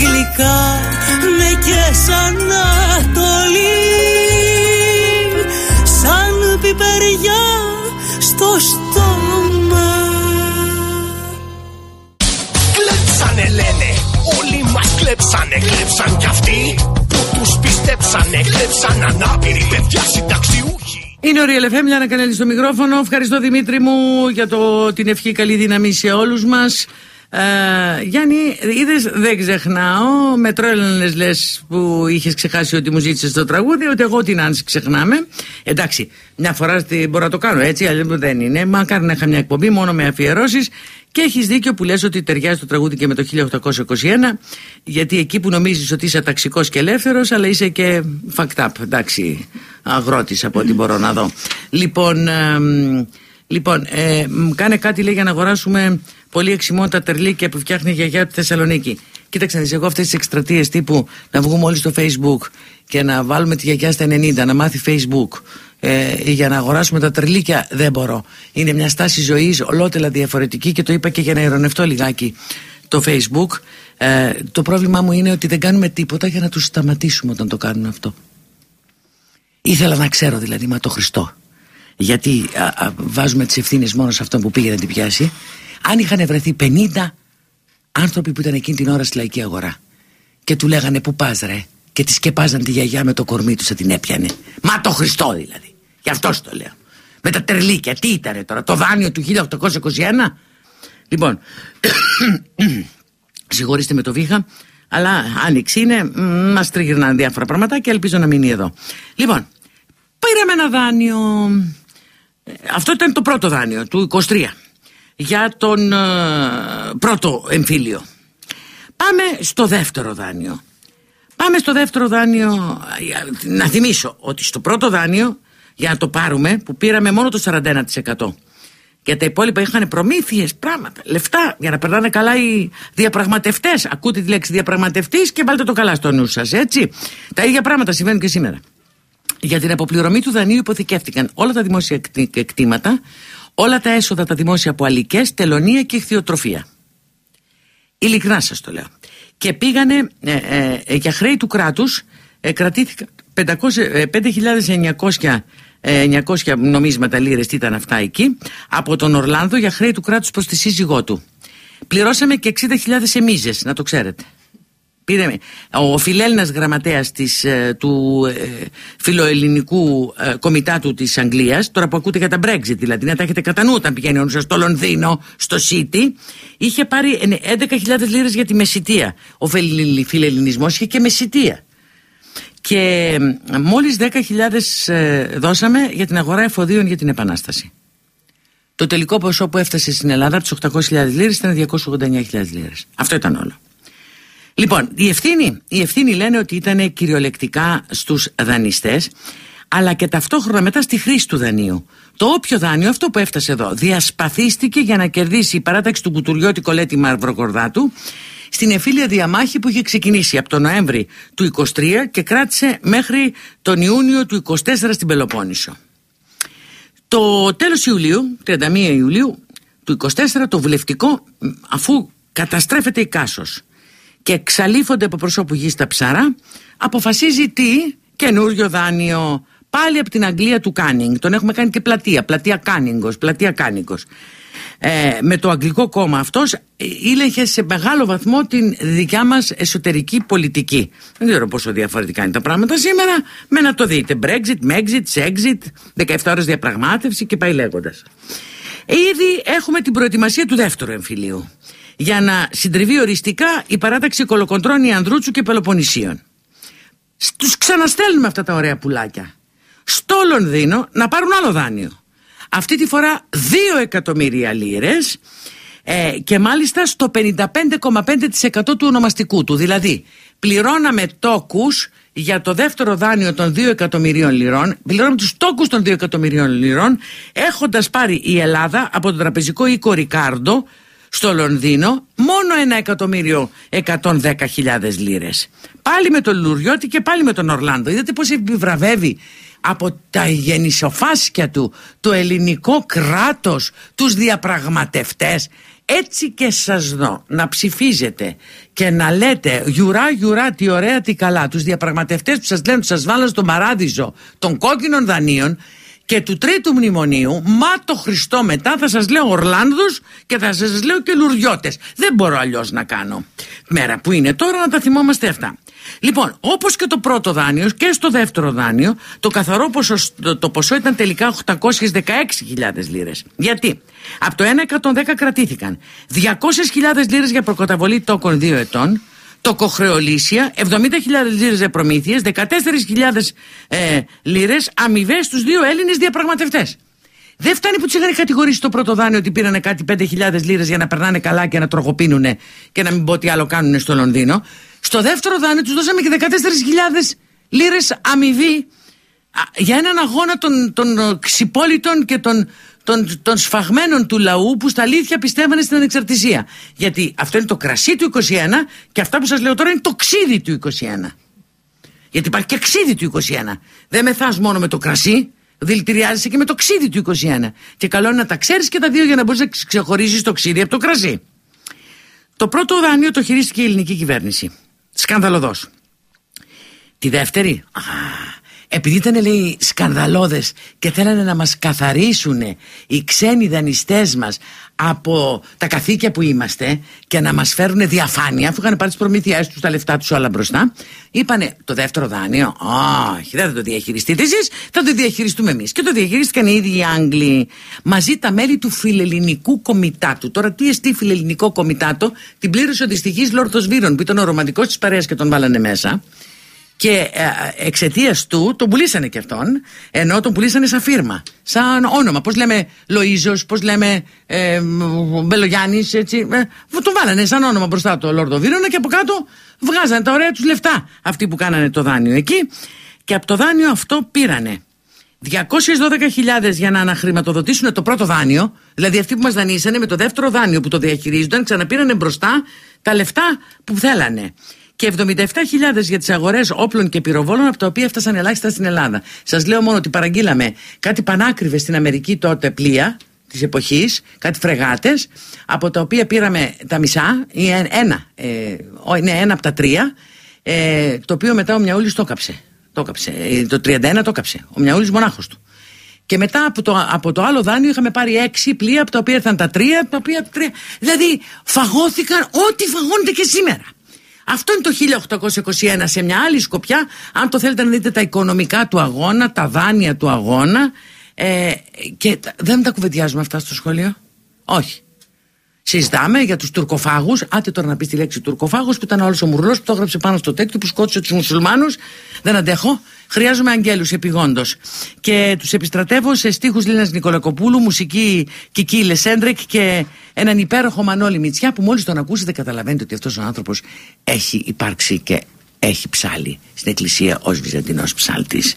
Γλυκά με και σαν ατολή. Σαν πιπεριά στο στόμα. Κλέψανε λένε, όλοι μας κλέψανε. Κλέψαν κι αυτοί που τους πιστέψανε. Κλέψαν ανάπηροι παιδιά συνταξιούχοι. Είναι ο Real FM, Λιάννα Κανέλη στο μικρόφωνο. Ευχαριστώ Δημήτρη μου για το, την ευχή καλή δύναμη σε όλους μας. Ε, Γιάννη, είδες, δεν ξεχνάω. Με τρέλανε λες που είχες ξεχάσει ότι μου ζήτησες το τραγούδι, ότι εγώ την αν ξεχνάμε. Εντάξει, μια φορά στη- μπορώ να το κάνω έτσι, αλλιώς δεν είναι. Μακάρι να είχα μια εκπομπή μόνο με αφιερώσεις. Και έχεις δίκιο που λες ότι ταιριάζει το τραγούδι και με το 1821, γιατί εκεί που νομίζεις ότι είσαι ταξικός και ελεύθερος, αλλά είσαι και fucked up, εντάξει, αγρότης από ό,τι μπορώ να δω. Λοιπόν, εμ, λοιπόν ε, μ, κάνε κάτι λέει για να αγοράσουμε πολύ εξημότητα τερλίκια που φτιάχνει η γιαγιά του Θεσσαλονίκη. Κοίταξε να δεις, εγώ αυτές τις εκστρατείες τύπου να βγούμε όλοι στο facebook και να βάλουμε τη γιαγιά στα 90, να μάθει facebook, ε, για να αγοράσουμε τα τρελίκια δεν μπορώ. Είναι μια στάση ζωής ολότελα διαφορετική και το είπα και για να ειρωνευτώ λιγάκι το facebook. Ε, το πρόβλημά μου είναι ότι δεν κάνουμε τίποτα για να τους σταματήσουμε όταν το κάνουν αυτό. Ήθελα να ξέρω δηλαδή, μα το Χριστό. Γιατί α, α, βάζουμε τις ευθύνες μόνο σε αυτόν που πήγε να την πιάσει. Αν είχαν βρεθεί 50 άνθρωποι που ήταν εκείνη την ώρα στη λαϊκή αγορά και του λέγανε που πας ρε; και τη σκεπάζαν τη γιαγιά με το κορμί τους σαν την έπιανε. Μα το Χριστό δηλαδή. Γι' αυτό σου το λέω. Με τα τερλίκια, τι ήταν τώρα, το δάνειο του 1821. Λοιπόν, συγχωρήστε με το βήχα, αλλά άνοιξη είναι, μ, μας τριγυρνάνε διάφορα πράγματα και ελπίζω να μείνει εδώ. Λοιπόν, πήραμε ένα δάνειο, ε, αυτό ήταν το πρώτο δάνειο του 23 για τον ε, πρώτο εμφύλιο. Πάμε στο δεύτερο δάνειο. Πάμε στο δεύτερο δάνειο. ε, Να θυμίσω ότι στο πρώτο δάνειο, για να το πάρουμε, που πήραμε μόνο το 41%. Για τα υπόλοιπα είχαν προμήθειες, πράγματα, λεφτά για να περνάνε καλά οι διαπραγματευτές. Ακούτε τη λέξη διαπραγματευτής και βάλτε το καλά στο νου σας, έτσι. Τα ίδια πράγματα συμβαίνουν και σήμερα. Για την αποπληρωμή του δανείου υποθηκεύτηκαν όλα τα δημόσια εκτι- εκτήματα, όλα τα έσοδα τα δημόσια από αλικές, τελωνία και ηχθειοτροφία. Ειλικρινά σας το λέω. Και πήγανε ε, ε, για χρέη του κράτους, ε, κρατήθηκαν 500, ε, 5.900 ε, 900 νομίσματα λίρες τι ήταν αυτά εκεί από τον Ορλάνδο για χρέη του κράτους προς τη σύζυγό του πληρώσαμε και 60.000 εμίζες να το ξέρετε Πήρε, ο φιλέλληνας γραμματέας της, ε, του ε, φιλοελληνικού ε, κομιτάτου της Αγγλίας τώρα που ακούτε για τα Brexit δηλαδή να τα έχετε κατά νου όταν πηγαίνει ο στο Λονδίνο στο City είχε πάρει 11.000 ε, λίρες για τη μεσητεία ο φιλελληνισμός είχε και μεσητεία και μόλις 10.000 ε, δώσαμε για την αγορά εφοδίων για την Επανάσταση. Το τελικό ποσό που έφτασε στην Ελλάδα από τις 800.000 λίρες ήταν 289.000 λίρες. Αυτό ήταν όλο. Λοιπόν, η ευθύνη, η ευθύνη λένε ότι ήταν κυριολεκτικά στους δανειστές αλλά και ταυτόχρονα μετά στη χρήση του δανείου. Το όποιο δάνειο, αυτό που έφτασε εδώ, διασπαθίστηκε για να κερδίσει η παράταξη του Κουτουριώτη Κολέτη Μαυροκορδάτου στην εμφύλια διαμάχη που είχε ξεκινήσει από τον Νοέμβρη του 23 και κράτησε μέχρι τον Ιούνιο του 24 στην Πελοπόννησο. Το τέλος Ιουλίου, 31 Ιουλίου του 24 το βουλευτικό αφού καταστρέφεται η Κάσος και εξαλείφονται από προσώπου γης τα Ψαρά αποφασίζει τι καινούριο δάνειο. Πάλι από την Αγγλία του Κάνινγκ. Τον έχουμε κάνει και πλατεία, πλατεία Κάνιγγος, πλατεία Κάνιγγος ε, με το αγγλικό κόμμα αυτός ήλεγχε σε μεγάλο βαθμό την δικιά μας εσωτερική πολιτική. Δεν ξέρω πόσο διαφορετικά είναι τα πράγματα σήμερα, με να το δείτε. Brexit, Megxit, Exit, 17 ώρες διαπραγμάτευση και πάει λέγοντας. Ήδη έχουμε την προετοιμασία του δεύτερου εμφυλίου για να συντριβεί οριστικά η παράταξη κολοκοντρώνη Ανδρούτσου και Πελοποννησίων. Τους ξαναστέλνουμε αυτά τα ωραία πουλάκια στο Λονδίνο να πάρουν άλλο δάνειο αυτή τη φορά 2 εκατομμύρια λίρες ε, και μάλιστα στο 55,5% του ονομαστικού του. Δηλαδή πληρώναμε τόκους για το δεύτερο δάνειο των 2 εκατομμυρίων λιρών, πληρώναμε τους τόκους των 2 εκατομμυρίων λιρών έχοντας πάρει η Ελλάδα από το τραπεζικό οίκο Ρικάρντο στο Λονδίνο μόνο ένα εκατομμύριο 110.000 λίρες. Πάλι με τον Λουριώτη και πάλι με τον Ορλάντο. Είδατε πώς επιβραβεύει από τα γεννησοφάσκια του το ελληνικό κράτος τους διαπραγματευτές έτσι και σας δω να ψηφίζετε και να λέτε γιουρά γιουρά τι ωραία τι καλά τους διαπραγματευτές που σας λένε ότι σας βάλαν στον παράδεισο των κόκκινων δανείων και του τρίτου μνημονίου, μα το Χριστό μετά θα σας λέω Ορλάνδους και θα σας λέω και Λουριώτες. Δεν μπορώ αλλιώς να κάνω. Μέρα που είναι τώρα να τα θυμόμαστε αυτά. Λοιπόν, όπως και το πρώτο δάνειο και στο δεύτερο δάνειο, το καθαρό ποσό, το, ποσό ήταν τελικά 816.000 λίρες. Γιατί; Από το 1,110 κρατήθηκαν 200.000 λίρες για προκαταβολή τόκων 2 ετών, τοκοχρεολύσια, 70.000 λίρες για προμήθειες, 14.000 ε, λίρες αμοιβές στους δύο Έλληνες διαπραγματευτές. Δεν φτάνει που τους είχαν κατηγορήσει το πρώτο δάνειο ότι πήρανε κάτι 5.000 λίρες για να περνάνε καλά και να τρογοπίνουν και να μην πω τι άλλο κάνουν στο Λονδίνο. Στο δεύτερο δάνειο τους δώσαμε και 14.000 λίρες αμοιβή για έναν αγώνα των, των ξυπόλυτων και των, των, των σφαγμένων του λαού που στα αλήθεια πιστεύανε στην ανεξαρτησία. Γιατί αυτό είναι το κρασί του 21 και αυτά που σας λέω τώρα είναι το ξύδι του 21. Γιατί υπάρχει και ξύδι του 21. Δεν μεθάς μόνο με το κρασί, δηλητηριάζεσαι και με το ξύδι του 21. Και καλό είναι να τα ξέρεις και τα δύο για να μπορείς να ξεχωρίζεις το ξύδι από το κρασί. Το πρώτο δάνειο το χειρίστηκε η ελληνική κυβέρνηση. Σκανδαλωδός. Τη δεύτερη, α, επειδή ήταν λέει σκανδαλώδες και θέλανε να μας καθαρίσουν οι ξένοι δανειστές μας από τα καθήκια που είμαστε και να μας φέρουν διαφάνεια αφού είχαν πάρει τις προμήθειές τους τα λεφτά τους όλα μπροστά είπανε το δεύτερο δάνειο όχι δεν θα το διαχειριστείτε εσείς θα το διαχειριστούμε εμείς και το διαχειρίστηκαν οι ίδιοι οι Άγγλοι μαζί τα μέλη του φιλελληνικού κομιτάτου. Τώρα τι εστί φιλελληνικό κομιτάτο την πλήρωσε ο δυστυχής Λόρδος Βύρον που ήταν ο ρομαντικός της παρέας και τον βάλανε μέσα και ε, εξαιτίας του τον πουλήσανε και αυτόν, ενώ τον πουλήσανε σαν φίρμα, σαν όνομα. Πώς λέμε Λοίζο, πώς λέμε ε, Μπελογιάννης, έτσι. Ε, τον βάλανε σαν όνομα μπροστά το Λόρδο Βίρονα και από κάτω βγάζανε τα ωραία τους λεφτά αυτοί που κάνανε το δάνειο εκεί. Και από το δάνειο αυτό πήρανε 212.000 για να αναχρηματοδοτήσουν το πρώτο δάνειο, δηλαδή αυτοί που μας δανείσανε με το δεύτερο δάνειο που το διαχειρίζονταν, ξαναπήρανε μπροστά τα λεφτά που θέλανε και 77.000 για τις αγορές όπλων και πυροβόλων, από τα οποία έφτασαν ελάχιστα στην Ελλάδα. Σας λέω μόνο ότι παραγγείλαμε κάτι πανάκριβες στην Αμερική τότε πλοία, της εποχής, κάτι φρεγάτες, από τα οποία πήραμε τα μισά, ή ένα, ε, ναι, ένα από τα τρία, ε, το οποίο μετά ο Μιαούλης το έκαψε. Το, έκαψε. Ε, το 31 το έκαψε. Ο Μιαούλης μονάχος του. Και μετά από το, από το άλλο δάνειο είχαμε πάρει έξι πλοία από τα οποία ήρθαν τα τρία, από τα οποία τρία. Δηλαδή φαγώθηκαν ό,τι φαγώνεται και σήμερα. Αυτό είναι το 1821 σε μια άλλη σκοπιά. Αν το θέλετε να δείτε τα οικονομικά του αγώνα, τα δάνεια του αγώνα. Ε, και δεν τα κουβεντιάζουμε αυτά στο σχολείο. Όχι. Συζητάμε για τους τουρκοφάγους. Άτε τώρα να πεις τη λέξη τουρκοφάγος που ήταν όλος ο Μουρλός που το έγραψε πάνω στο τέτοιο που σκότωσε τους μουσουλμάνους. Δεν αντέχω. Χρειάζομαι αγγέλους επιγόντως. Και τους επιστρατεύω σε στίχους Λίνας Νικολακοπούλου, μουσική Κική Λεσέντρεκ και έναν υπέροχο Μανώλη Μητσιά που μόλις τον ακούσετε καταλαβαίνετε ότι αυτός ο άνθρωπος έχει υπάρξει και έχει ψάλει στην εκκλησία ως Βυζαντινός ψάλτης.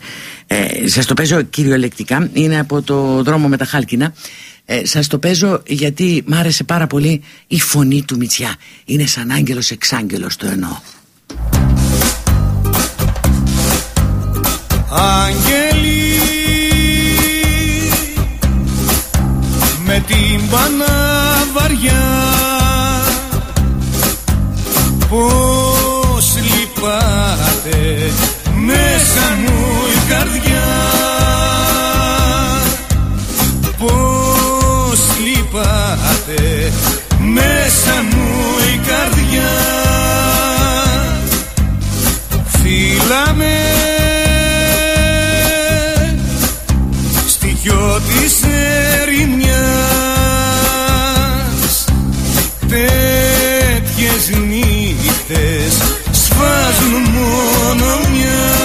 Ε, σας το παίζω κυριολεκτικά, είναι από το δρόμο με τα Χάλκινα. Ε, σας το παίζω γιατί μ' άρεσε πάρα πολύ η φωνή του Μητσιά. Είναι σαν άγγελος εξάγγελος το εννοώ. Άγγελοι με την παναβαριά πως λυπάτε μέσα μου η καρδιά. Πως λυπάτε μέσα μου η καρδιά. Φύλαμε σφάζουν μόνο μιας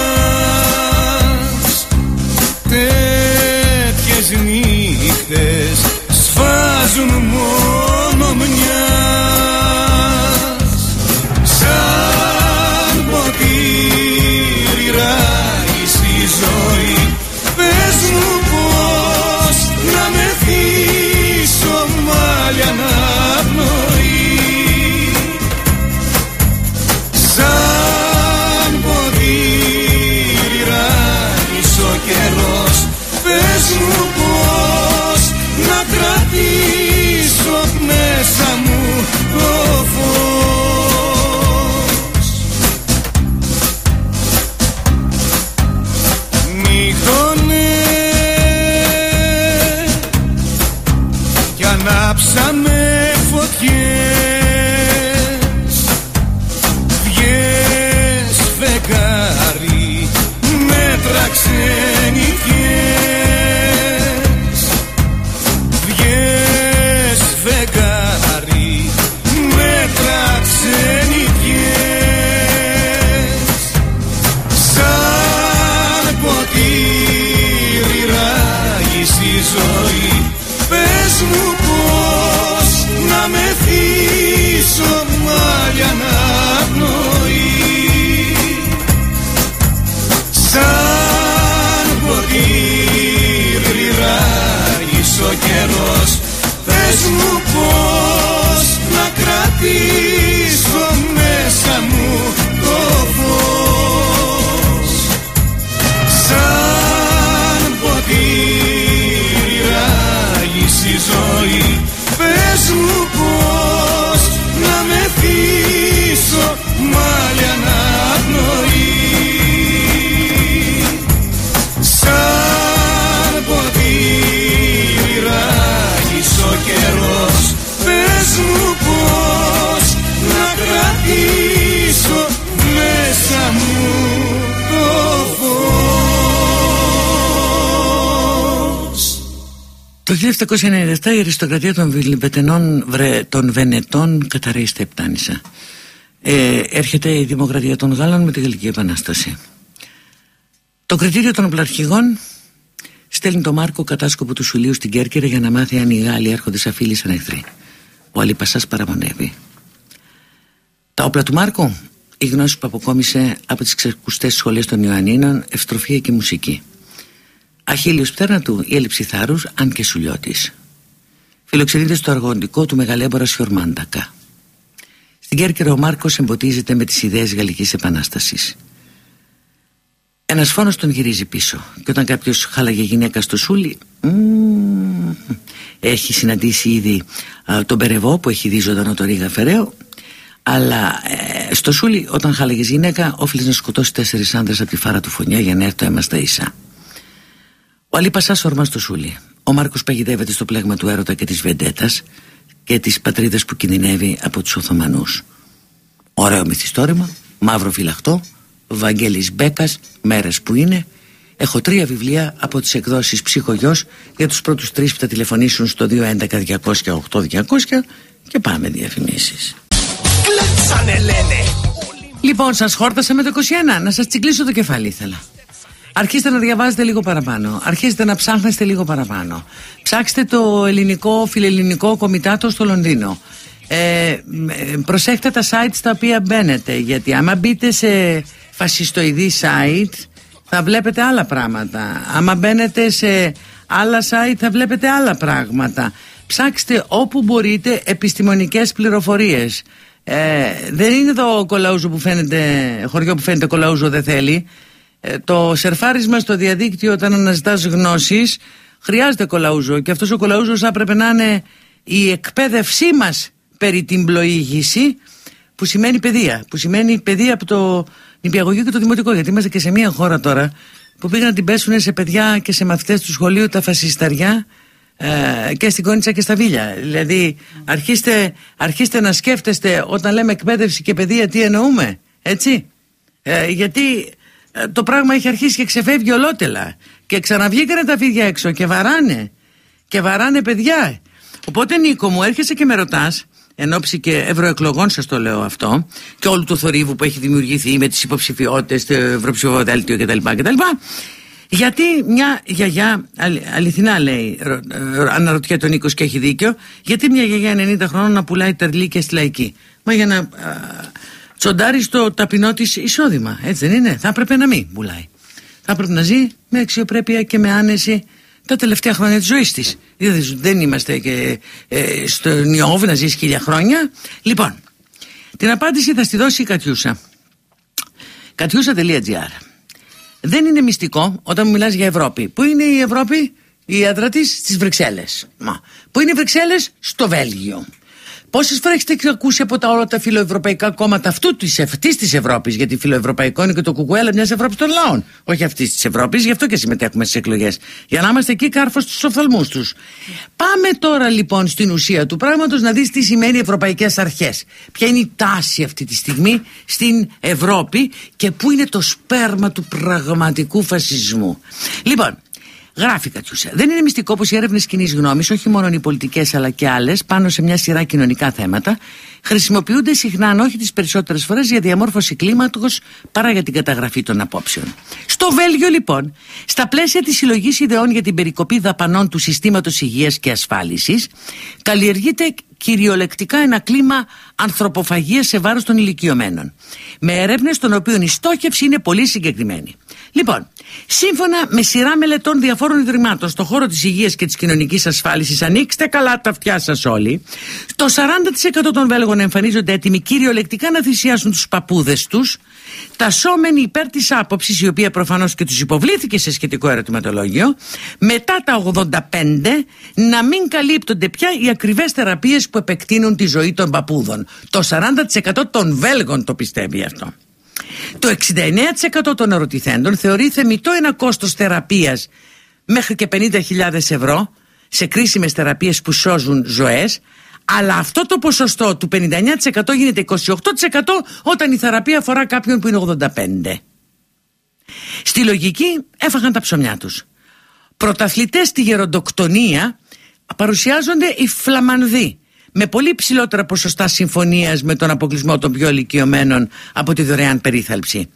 Το 1797 η αριστοκρατία των Βιλιμπετενών βρε, των Βενετών καταραίει στα Επτάνησα. Ε, έρχεται η δημοκρατία των Γάλλων με τη Γαλλική Επανάσταση. Το κριτήριο των πλαρχηγών στέλνει τον Μάρκο κατάσκοπο του Σουλίου στην Κέρκυρα για να μάθει αν οι Γάλλοι έρχονται σαν φίλοι σαν εχθροί. Ο Αλίπασας παραμονεύει. Τα όπλα του Μάρκο, η γνώση που αποκόμισε από τις ξεκουστές σχολές των Ιωαννίνων, ευστροφία και μουσική. Αχίλιος πτέρνα του, η έλλειψη θάρρους, αν και σουλιώτης. Φιλοξενείται στο αργοντικό του μεγαλέμπορα Σιωρμάντακα. Στην Κέρκυρα ο Μάρκος εμποτίζεται με τις ιδέες Γαλλικής Επανάστασης. Ένας φόνος τον γυρίζει πίσω και όταν κάποιος χάλαγε γυναίκα στο σούλι μμμ, έχει συναντήσει ήδη τον Περεβό που έχει δει ζωντανό το Ρίγα Φεραίο αλλά ε, στο Σούλι όταν χάλεγες γυναίκα όφιλες να σκοτώσει τέσσερις άντρες από τη φάρα του φωνιά για να έρθει το αίμα στα ίσα ο Αλή Πασάς ορμάς στο Σούλι ο Μάρκος παγιδεύεται στο πλέγμα του έρωτα και της βεντέτας και της πατρίδας που κινδυνεύει από τους Οθωμανούς ωραίο μυθιστόρημα μαύρο φυλαχτό Βαγγέλης Μπέκας μέρες που είναι Έχω τρία βιβλία από τις εκδόσεις Ψυχογιός για τους πρώτους τρεις που θα τηλεφωνήσουν στο 211-200-8200 και πάμε διαφημίσεις. Λοιπόν, σας χόρτασα με το 21. Να σας τσιγκλίσω το κεφάλι ήθελα. Αρχίστε να διαβάζετε λίγο παραπάνω. Αρχίστε να ψάχνεστε λίγο παραπάνω. Ψάξτε το ελληνικό, φιλελληνικό κομιτάτο στο Λονδίνο. Ε, προσέχτε τα sites τα οποία μπαίνετε. Γιατί άμα μπείτε σε φασιστοειδή site θα βλέπετε άλλα πράγματα. Άμα μπαίνετε σε άλλα site θα βλέπετε άλλα πράγματα. Ψάξτε όπου μπορείτε επιστημονικές πληροφορίες. Ε, δεν είναι το κολαούζο που φαίνεται, χωριό που φαίνεται κολαούζο δεν θέλει. Ε, το σερφάρισμα στο διαδίκτυο όταν αναζητάς γνώσεις χρειάζεται κολαούζο και αυτός ο κολαούζος έπρεπε να είναι η εκπαίδευσή μας περί την πλοήγηση που σημαίνει παιδεία, που σημαίνει παιδεία από το νηπιαγωγείο και το δημοτικό. Γιατί είμαστε και σε μια χώρα τώρα που πήγαν να την πέσουν σε παιδιά και σε μαθητές του σχολείου τα φασισταριά ε, και στην Κόνιτσα και στα Βίλια. Δηλαδή, αρχίστε, αρχίστε να σκέφτεστε όταν λέμε εκπαίδευση και παιδεία τι εννοούμε. Έτσι; Ε, γιατί ε, το πράγμα έχει αρχίσει και ξεφεύγει ολότελα. Και ξαναβγήκανε τα φίδια έξω και βαράνε. Και βαράνε παιδιά. Οπότε Νίκο μου έρχεσαι και με ρωτάς εν ώψη και ευρωεκλογών σας το λέω αυτό και όλου του θορύβου που έχει δημιουργηθεί με τις υποψηφιότητες, το ευρωψηφοδέλτιο κτλ. κτλ. Γιατί μια γιαγιά, αληθινά λέει, αναρωτιέται ο Νίκος και έχει δίκιο, γιατί μια γιαγιά 90 χρόνων να πουλάει τερλίκια στη λαϊκή. Μα για να α, τσοντάρεις το ταπεινό της εισόδημα, έτσι δεν είναι; Θα έπρεπε να μην πουλάει. Θα έπρεπε να ζει με αξιοπρέπεια και με άνεση τα τελευταία χρόνια της ζωής της. Δεν είμαστε και ε, στον Ιώβ να ζήσει χίλια χρόνια. Λοιπόν, την απάντηση θα στη δώσει η Κατιούσα. Κατιούσα.gr Δεν είναι μυστικό όταν μου μιλάς για Ευρώπη. Πού είναι η Ευρώπη, η έδρα της; Στις Βρυξέλλες. Πού είναι οι Βρυξέλλες, στο Βέλγιο. Πόσες φορές έχετε ακούσει από τα όλα τα φιλοευρωπαϊκά κόμματα αυτού της αυτής της Ευρώπης, γιατί φιλοευρωπαϊκό είναι και το κουκουέλα μιας Ευρώπης των λαών, όχι αυτής της Ευρώπης, γι' αυτό και συμμετέχουμε στις εκλογές. Για να είμαστε εκεί κάρφος στους οφθαλμούς τους. Πάμε τώρα λοιπόν στην ουσία του πράγματος να δεις τι σημαίνει ευρωπαϊκές αρχές. Ποια είναι η τάση αυτή τη στιγμή στην Ευρώπη και πού είναι το σπέρμα του πραγματικού φασισμού. Λοιπόν, Γράφει Κατσούσα. Δεν είναι μυστικό πως οι έρευνες κοινής γνώμης, όχι μόνο οι πολιτικές αλλά και άλλες, πάνω σε μια σειρά κοινωνικά θέματα, χρησιμοποιούνται συχνά, αν όχι τις περισσότερες φορές, για διαμόρφωση κλίματος παρά για την καταγραφή των απόψεων. Στο Βέλγιο, λοιπόν, στα πλαίσια της συλλογής ιδεών για την περικοπή δαπανών του συστήματος υγείας και ασφάλισης, καλλιεργείται κυριολεκτικά ένα κλίμα ανθρωποφαγίας σε βάρος των ηλικιωμένων. Με έρευνες των οποίων η στόχευση είναι πολύ συγκεκριμένη. Λοιπόν, σύμφωνα με σειρά μελετών διαφόρων ιδρυμάτων στον χώρο της υγείας και της κοινωνικής ασφάλισης, ανοίξτε καλά τα αυτιά σας όλοι, το 40% των Βέλγων εμφανίζονται έτοιμοι κυριολεκτικά να θυσιάσουν τους παππούδες τους, τασόμενοι υπέρ της άποψης, η οποία προφανώς και τους υποβλήθηκε σε σχετικό ερωτηματολόγιο, μετά τα 85 να μην καλύπτονται πια οι ακριβές θεραπείες που επεκτείνουν τη ζωή των παππούδων. Το 40% των Βέλγων το πιστεύει αυτό. Το 69% των ερωτηθέντων θεωρεί θεμητό ένα κόστος θεραπείας μέχρι και 50.000 ευρώ σε κρίσιμες θεραπείες που σώζουν ζωές αλλά αυτό το ποσοστό του 59% γίνεται 28% όταν η θεραπεία αφορά κάποιον που είναι 85. Στη λογική έφαγαν τα ψωμιά τους. Πρωταθλητές στη γεροντοκτονία παρουσιάζονται οι Φλαμανδοί με πολύ ψηλότερα ποσοστά συμφωνίας με τον αποκλεισμό των πιο ηλικιωμένων από τη δωρεάν περίθαλψη.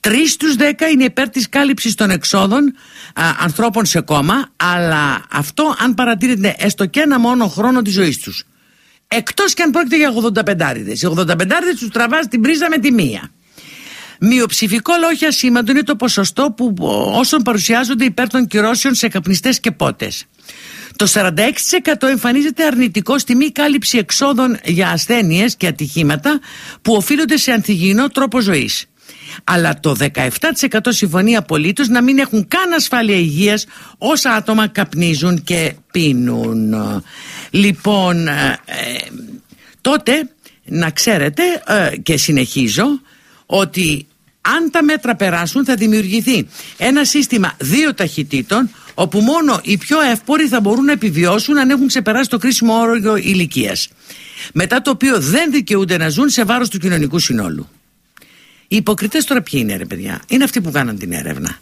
Τρεις στους δέκα είναι υπέρ της κάλυψης των εξόδων ανθρώπων σε κόμμα, αλλά αυτό αν παρατηρείται έστω και ένα μόνο χρόνο της ζωής τους. Εκτός και αν πρόκειται για 85 Οι 85 τους τραβάς την πρίζα με τη μία. Μειοψηφικό αλλά όχι ασήμαντο είναι το ποσοστό που όσων παρουσιάζονται υπέρ των κυρώσεων σε καπνιστές και πότες. Το 46% εμφανίζεται αρνητικό στη μη κάλυψη εξόδων για ασθένειες και ατυχήματα που οφείλονται σε ανθυγιεινό τρόπο ζωής. αλλά το 17% συμφωνεί απολύτως να μην έχουν καν ασφάλεια υγείας όσα άτομα καπνίζουν και πίνουν. Λοιπόν, ε, ε, τότε να ξέρετε ε, και συνεχίζω ότι αν τα μέτρα περάσουν θα δημιουργηθεί ένα σύστημα δύο ταχυτήτων όπου μόνο οι πιο εύποροι θα μπορούν να επιβιώσουν αν έχουν ξεπεράσει το κρίσιμο όριο ηλικίας. Μετά το οποίο δεν δικαιούνται να ζουν σε βάρος του κοινωνικού συνόλου. Οι υποκριτές τώρα ποιοι είναι, ρε παιδιά; Είναι αυτοί που κάναν την έρευνα.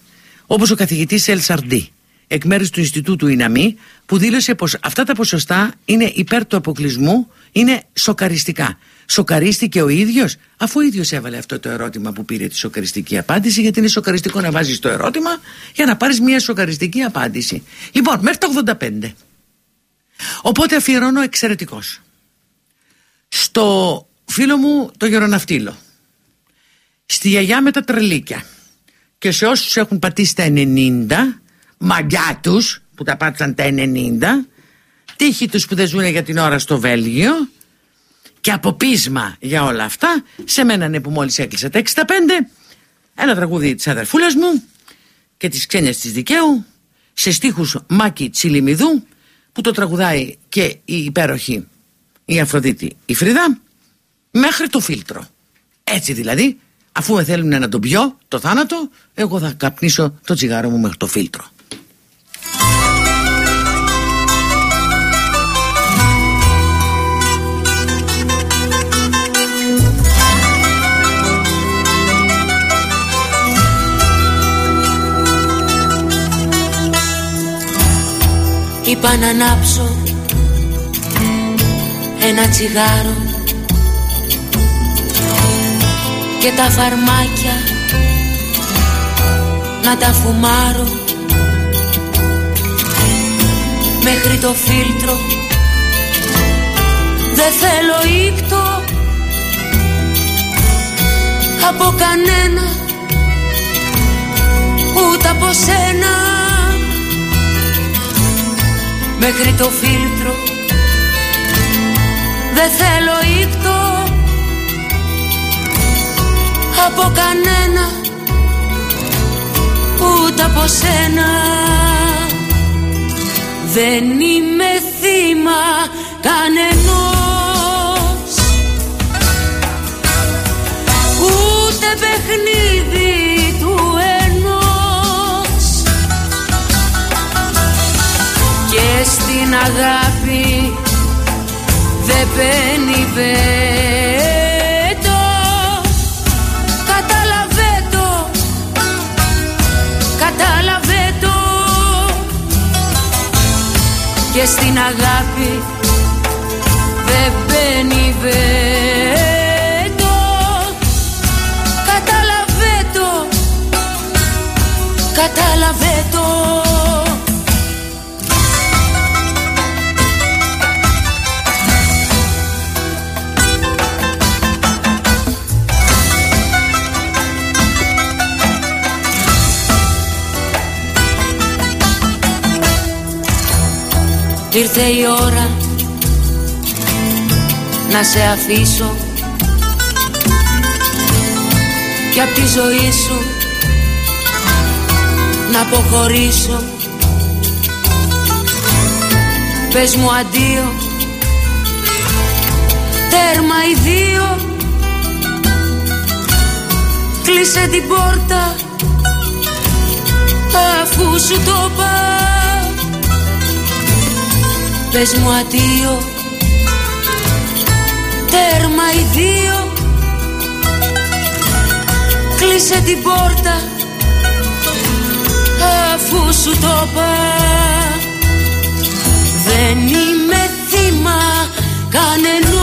Όπως ο καθηγητής Ελσαρντή, εκ μέρους του Ινστιτούτου Ιναμή, που δήλωσε πως αυτά τα ποσοστά είναι υπέρ του αποκλεισμού, είναι σοκαριστικά. Σοκαρίστηκε ο ίδιος, αφού ο ίδιος έβαλε αυτό το ερώτημα που πήρε τη σοκαριστική απάντηση, γιατί είναι σοκαριστικό να βάζεις το ερώτημα για να πάρεις μια σοκαριστική απάντηση. Λοιπόν, μέχρι το 85. Οπότε αφιερώνω εξαιρετικός. Στο φίλο μου το γεροναυτήλο στη γιαγιά με τα τρελίκια και σε όσους έχουν πατήσει τα 90 μαγιά τους που τα πάτησαν τα 90 τύχη τους που δεν ζουν για την ώρα στο Βέλγιο και αποπίσμα για όλα αυτά σε μένα ναι που μόλις έκλεισα τα 65 ένα τραγούδι της αδερφούλας μου και της ξένιας της δικαίου σε στίχους Μάκη Τσιλιμιδού που το τραγουδάει και η υπέροχη η Αφροδίτη η Φρίδα μέχρι το φίλτρο έτσι δηλαδή Αφού με θέλουν να τον πιω το θάνατο, εγώ θα καπνίσω το τσιγάρο μου μέχρι το φίλτρο. Είπα να ανάψω ένα τσιγάρο και τα φαρμάκια να τα φουμάρω. Μέχρι το φίλτρο δεν θέλω ύπτο από κανένα ούτε από σένα μέχρι το φίλτρο. Δεν θέλω ύπτο από κανένα ούτε από σένα. Δεν είμαι θύμα κανενός. Ούτε παιχνίδι και στην αγάπη δεν μπαίνει και στην αγάπη δεν μπαίνει βέτο. Κατάλαβε το, κατάλαβε το Ήρθε η ώρα να σε αφήσω. Και απ' τη ζωή σου να αποχωρήσω. Πες μου αντίο τέρμα οι δύο. Κλείσε την πόρτα αφού σου το πάω Πες μου αντίο. Τέρμα οι δύο. Κλείσε την πόρτα Αφού σου το πά Δεν είμαι θύμα κανενός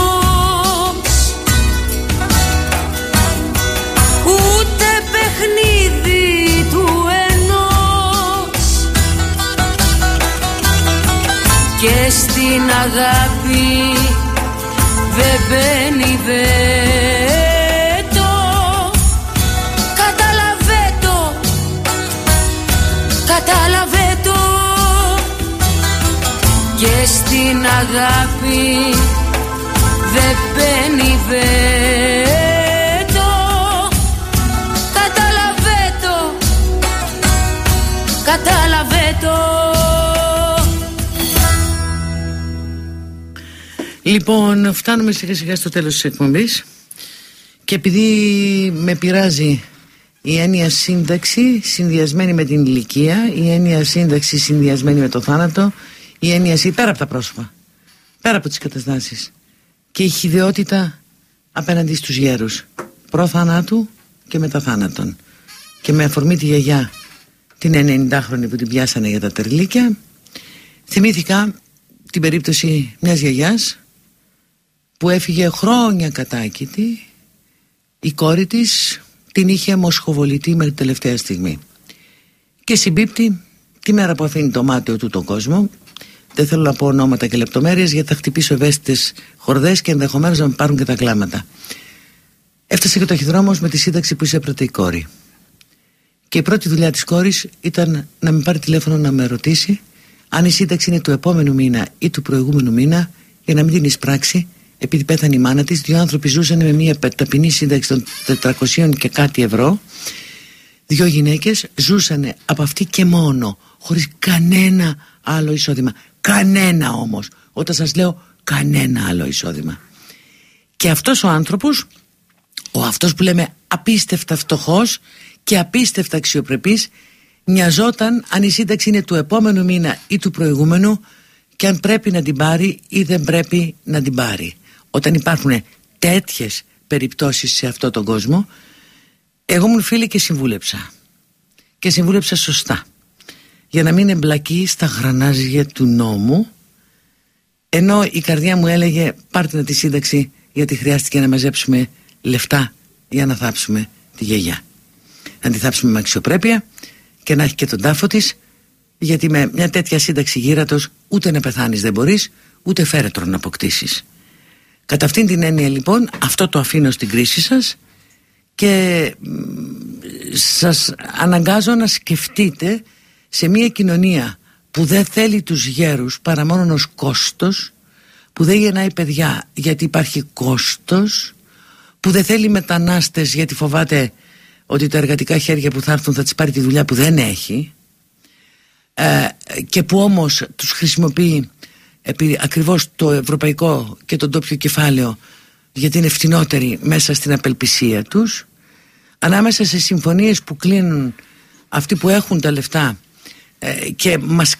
και στην αγάπη δεν μπαίνει βέτο Κατάλαβε το, κατάλαβε το και στην αγάπη δεν μπαίνει βέτο Κατάλαβε το, κατάλαβε το Λοιπόν, φτάνουμε σιγά σιγά στο τέλος της εκπομπής και επειδή με πειράζει η έννοια σύνταξη συνδυασμένη με την ηλικία, η έννοια σύνταξη συνδυασμένη με το θάνατο, η έννοια σύ, πέρα από τα πρόσωπα, πέρα από τις καταστάσεις και η χιδεότητα απέναντι στους γέρους, προ-θανάτου και μετά θάνατον. Και με αφορμή τη γιαγιά, την 90χρονη που την πιάσανε για τα τερλίκια, θυμήθηκα την περίπτωση μιας γιαγιάς που έφυγε χρόνια κατάκητη η κόρη της την είχε μοσχοβολητή με την τελευταία στιγμή. Και συμπίπτει τη μέρα που αφήνει το μάτιο του τον κόσμο. Δεν θέλω να πω ονόματα και λεπτομέρειες γιατί θα χτυπήσω ευαίσθητες χορδές και ενδεχομένως να με πάρουν και τα κλάματα. Έφτασε και το χειδρόμος με τη σύνταξη που εισέπρατε η κόρη. Και η πρώτη δουλειά της κόρης ήταν να με πάρει τηλέφωνο να με ρωτήσει αν η σύνταξη είναι του επόμενου μήνα ή του προηγούμενου μήνα για να μην την εισπράξει επειδή πέθανε η μάνα της δύο άνθρωποι ζούσαν με μια ταπεινή σύνταξη των 400 και κάτι ευρώ. Δύο γυναίκες ζούσαν από αυτή και μόνο χωρίς κανένα άλλο εισόδημα. Κανένα όμως. Όταν σας λέω κανένα άλλο εισόδημα. Και αυτός ο άνθρωπος ο αυτός που λέμε απίστευτα φτωχός και απίστευτα αξιοπρεπής νοιαζόταν αν η σύνταξη είναι του επόμενου μήνα ή του προηγούμενου και αν πρέπει να την πάρει ή δεν πρέπει να την πάρει όταν υπάρχουν τέτοιες περιπτώσεις σε αυτόν τον κόσμο εγώ ήμουν φίλη και συμβούλεψα. Και συμβούλεψα σωστά. Για να μην εμπλακεί στα γρανάζια του νόμου ενώ η καρδιά μου έλεγε πάρτε να τη σύνταξη γιατί χρειάστηκε να μαζέψουμε λεφτά για να θάψουμε τη γιαγιά να τη θάψουμε με αξιοπρέπεια και να έχει και τον τάφο της γιατί με μια τέτοια σύνταξη γύρατος ούτε να πεθάνεις δεν μπορείς ούτε φέρετρο να αποκτήσεις Κατά αυτήν την έννοια λοιπόν αυτό το αφήνω στην κρίση σας και σας αναγκάζω να σκεφτείτε σε μια κοινωνία που δεν θέλει τους γέρους παρά μόνο ως κόστος που δεν γεννάει παιδιά γιατί υπάρχει κόστος που δεν θέλει μετανάστες γιατί φοβάται ότι τα εργατικά χέρια που θα έρθουν θα τις πάρει τη δουλειά που δεν έχει ε, και που όμως τους χρησιμοποιεί επειδή ακριβώς το ευρωπαϊκό και το ντόπιο κεφάλαιο γιατί είναι φτηνότεροι μέσα στην απελπισία τους ανάμεσα σε συμφωνίες που κλείνουν αυτοί που έχουν τα λεφτά ε, και μας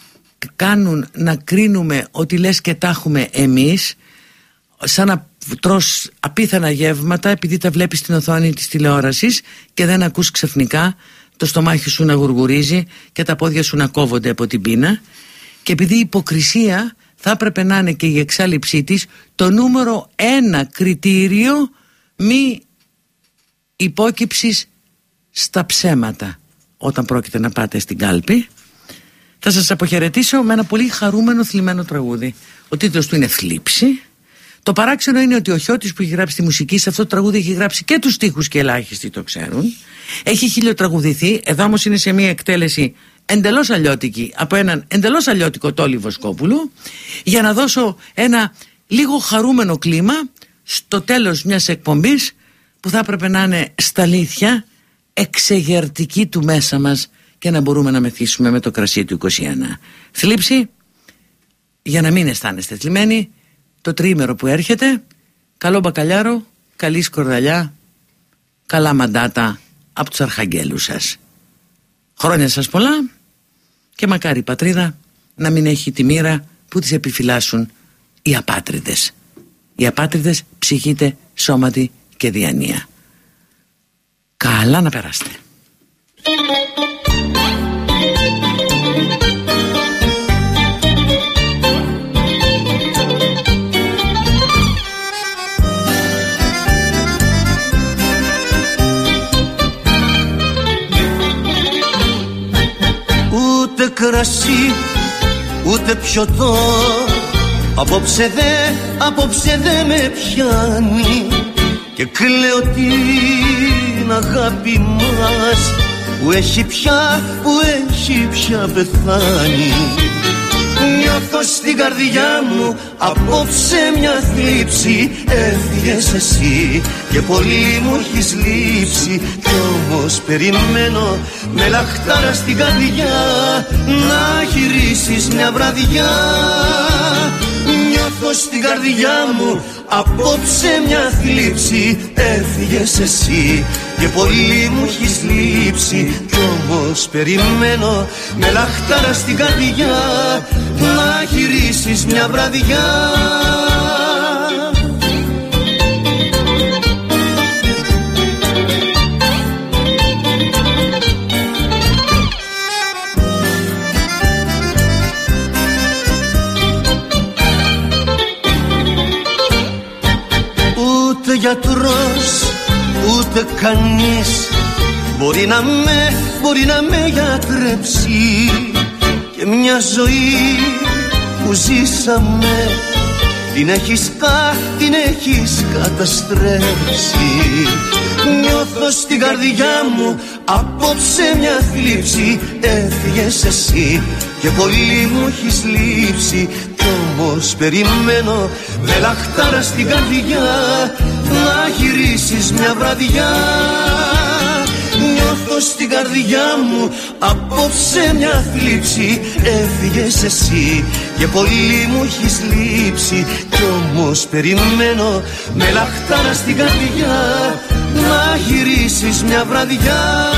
κάνουν να κρίνουμε ότι λες και τα έχουμε εμείς σαν να τρως απίθανα γεύματα επειδή τα βλέπεις στην οθόνη της τηλεόρασης και δεν ακούς ξαφνικά το στομάχι σου να γουργουρίζει και τα πόδια σου να κόβονται από την πείνα. Και επειδή η υποκρισία θα έπρεπε να είναι και η εξάλληψή της το νούμερο ένα κριτήριο μη υπόκυψης στα ψέματα. Όταν πρόκειται να πάτε στην κάλπη θα σας αποχαιρετήσω με ένα πολύ χαρούμενο θλιμμένο τραγούδι. Ο τίτλος του είναι «Θλίψη» το παράξενο είναι ότι ο Χιώτης που έχει γράψει τη μουσική σε αυτό το τραγούδι έχει γράψει και τους στίχους και ελάχιστοι το ξέρουν. Έχει χιλιοτραγουδηθεί εδώ όμως είναι σε μια εκτέλεση εντελώς αλλιώτικη από έναν εντελώς αλλιώτικο Τόλι Βοσκόπουλου για να δώσω ένα λίγο χαρούμενο κλίμα στο τέλος μιας εκπομπής που θα έπρεπε να είναι στα αλήθεια εξεγερτική του μέσα μας και να μπορούμε να μεθύσουμε με το κρασί του 21. Θλίψη, για να μην αισθάνεστε θλιμμένοι, το τρίμερο που έρχεται, καλό μπακαλιάρο, καλή σκορδαλιά, καλά μαντάτα από τους αρχαγγέλους σας. Χρόνια σας πολλά και μακάρι η πατρίδα να μην έχει τη μοίρα που τις επιφυλάσσουν οι απάτριδες. Οι απάτριδες ψυχείτε σώματι και διανία. Καλά να περάσετε. Κρασί, ούτε πιωτό Απόψε δε, απόψε δε με πιάνει. Και κλαίω την αγάπη μας Που έχει πια, που έχει πια πεθάνει Νιώθω στην καρδιά μου. Απόψε μια θλίψη Έφυγες εσύ. Και πολύ μου έχεις λείψει. Κι όμως περιμένω Με λαχτάρα στην καρδιά Να γυρίσεις μια βραδιά Νιώθω στην καρδιά μου. Απόψε μια θλίψη Έφυγες εσύ. Και πολύ μου έχεις λείψει. Κι όμως περιμένω Με λαχτάρα στην καρδιά. Να γυρίσεις μια βραδιά Ούτε γιατρός, ούτε κανείς. Μπορεί να με, μπορεί να με γιατρέψει. Και μια ζωή που ζήσαμε Την έχεις κα, την έχεις καταστρέψει. Νιώθω στην καρδιά μου απόψε μια θλίψη. Έφυγες εσύ και πολύ μου έχεις λείψει. Κι όμως περιμένω με λαχτάρα στην καρδιά Να γυρίσεις μια βραδιά. Νιώθω στην καρδιά μου απόψε μια θλίψη Έφυγες εσύ και πολύ μου έχεις λείψει. Κι όμως περιμένω με λαχτάρα στην καρδιά Να γυρίσεις μια βραδιά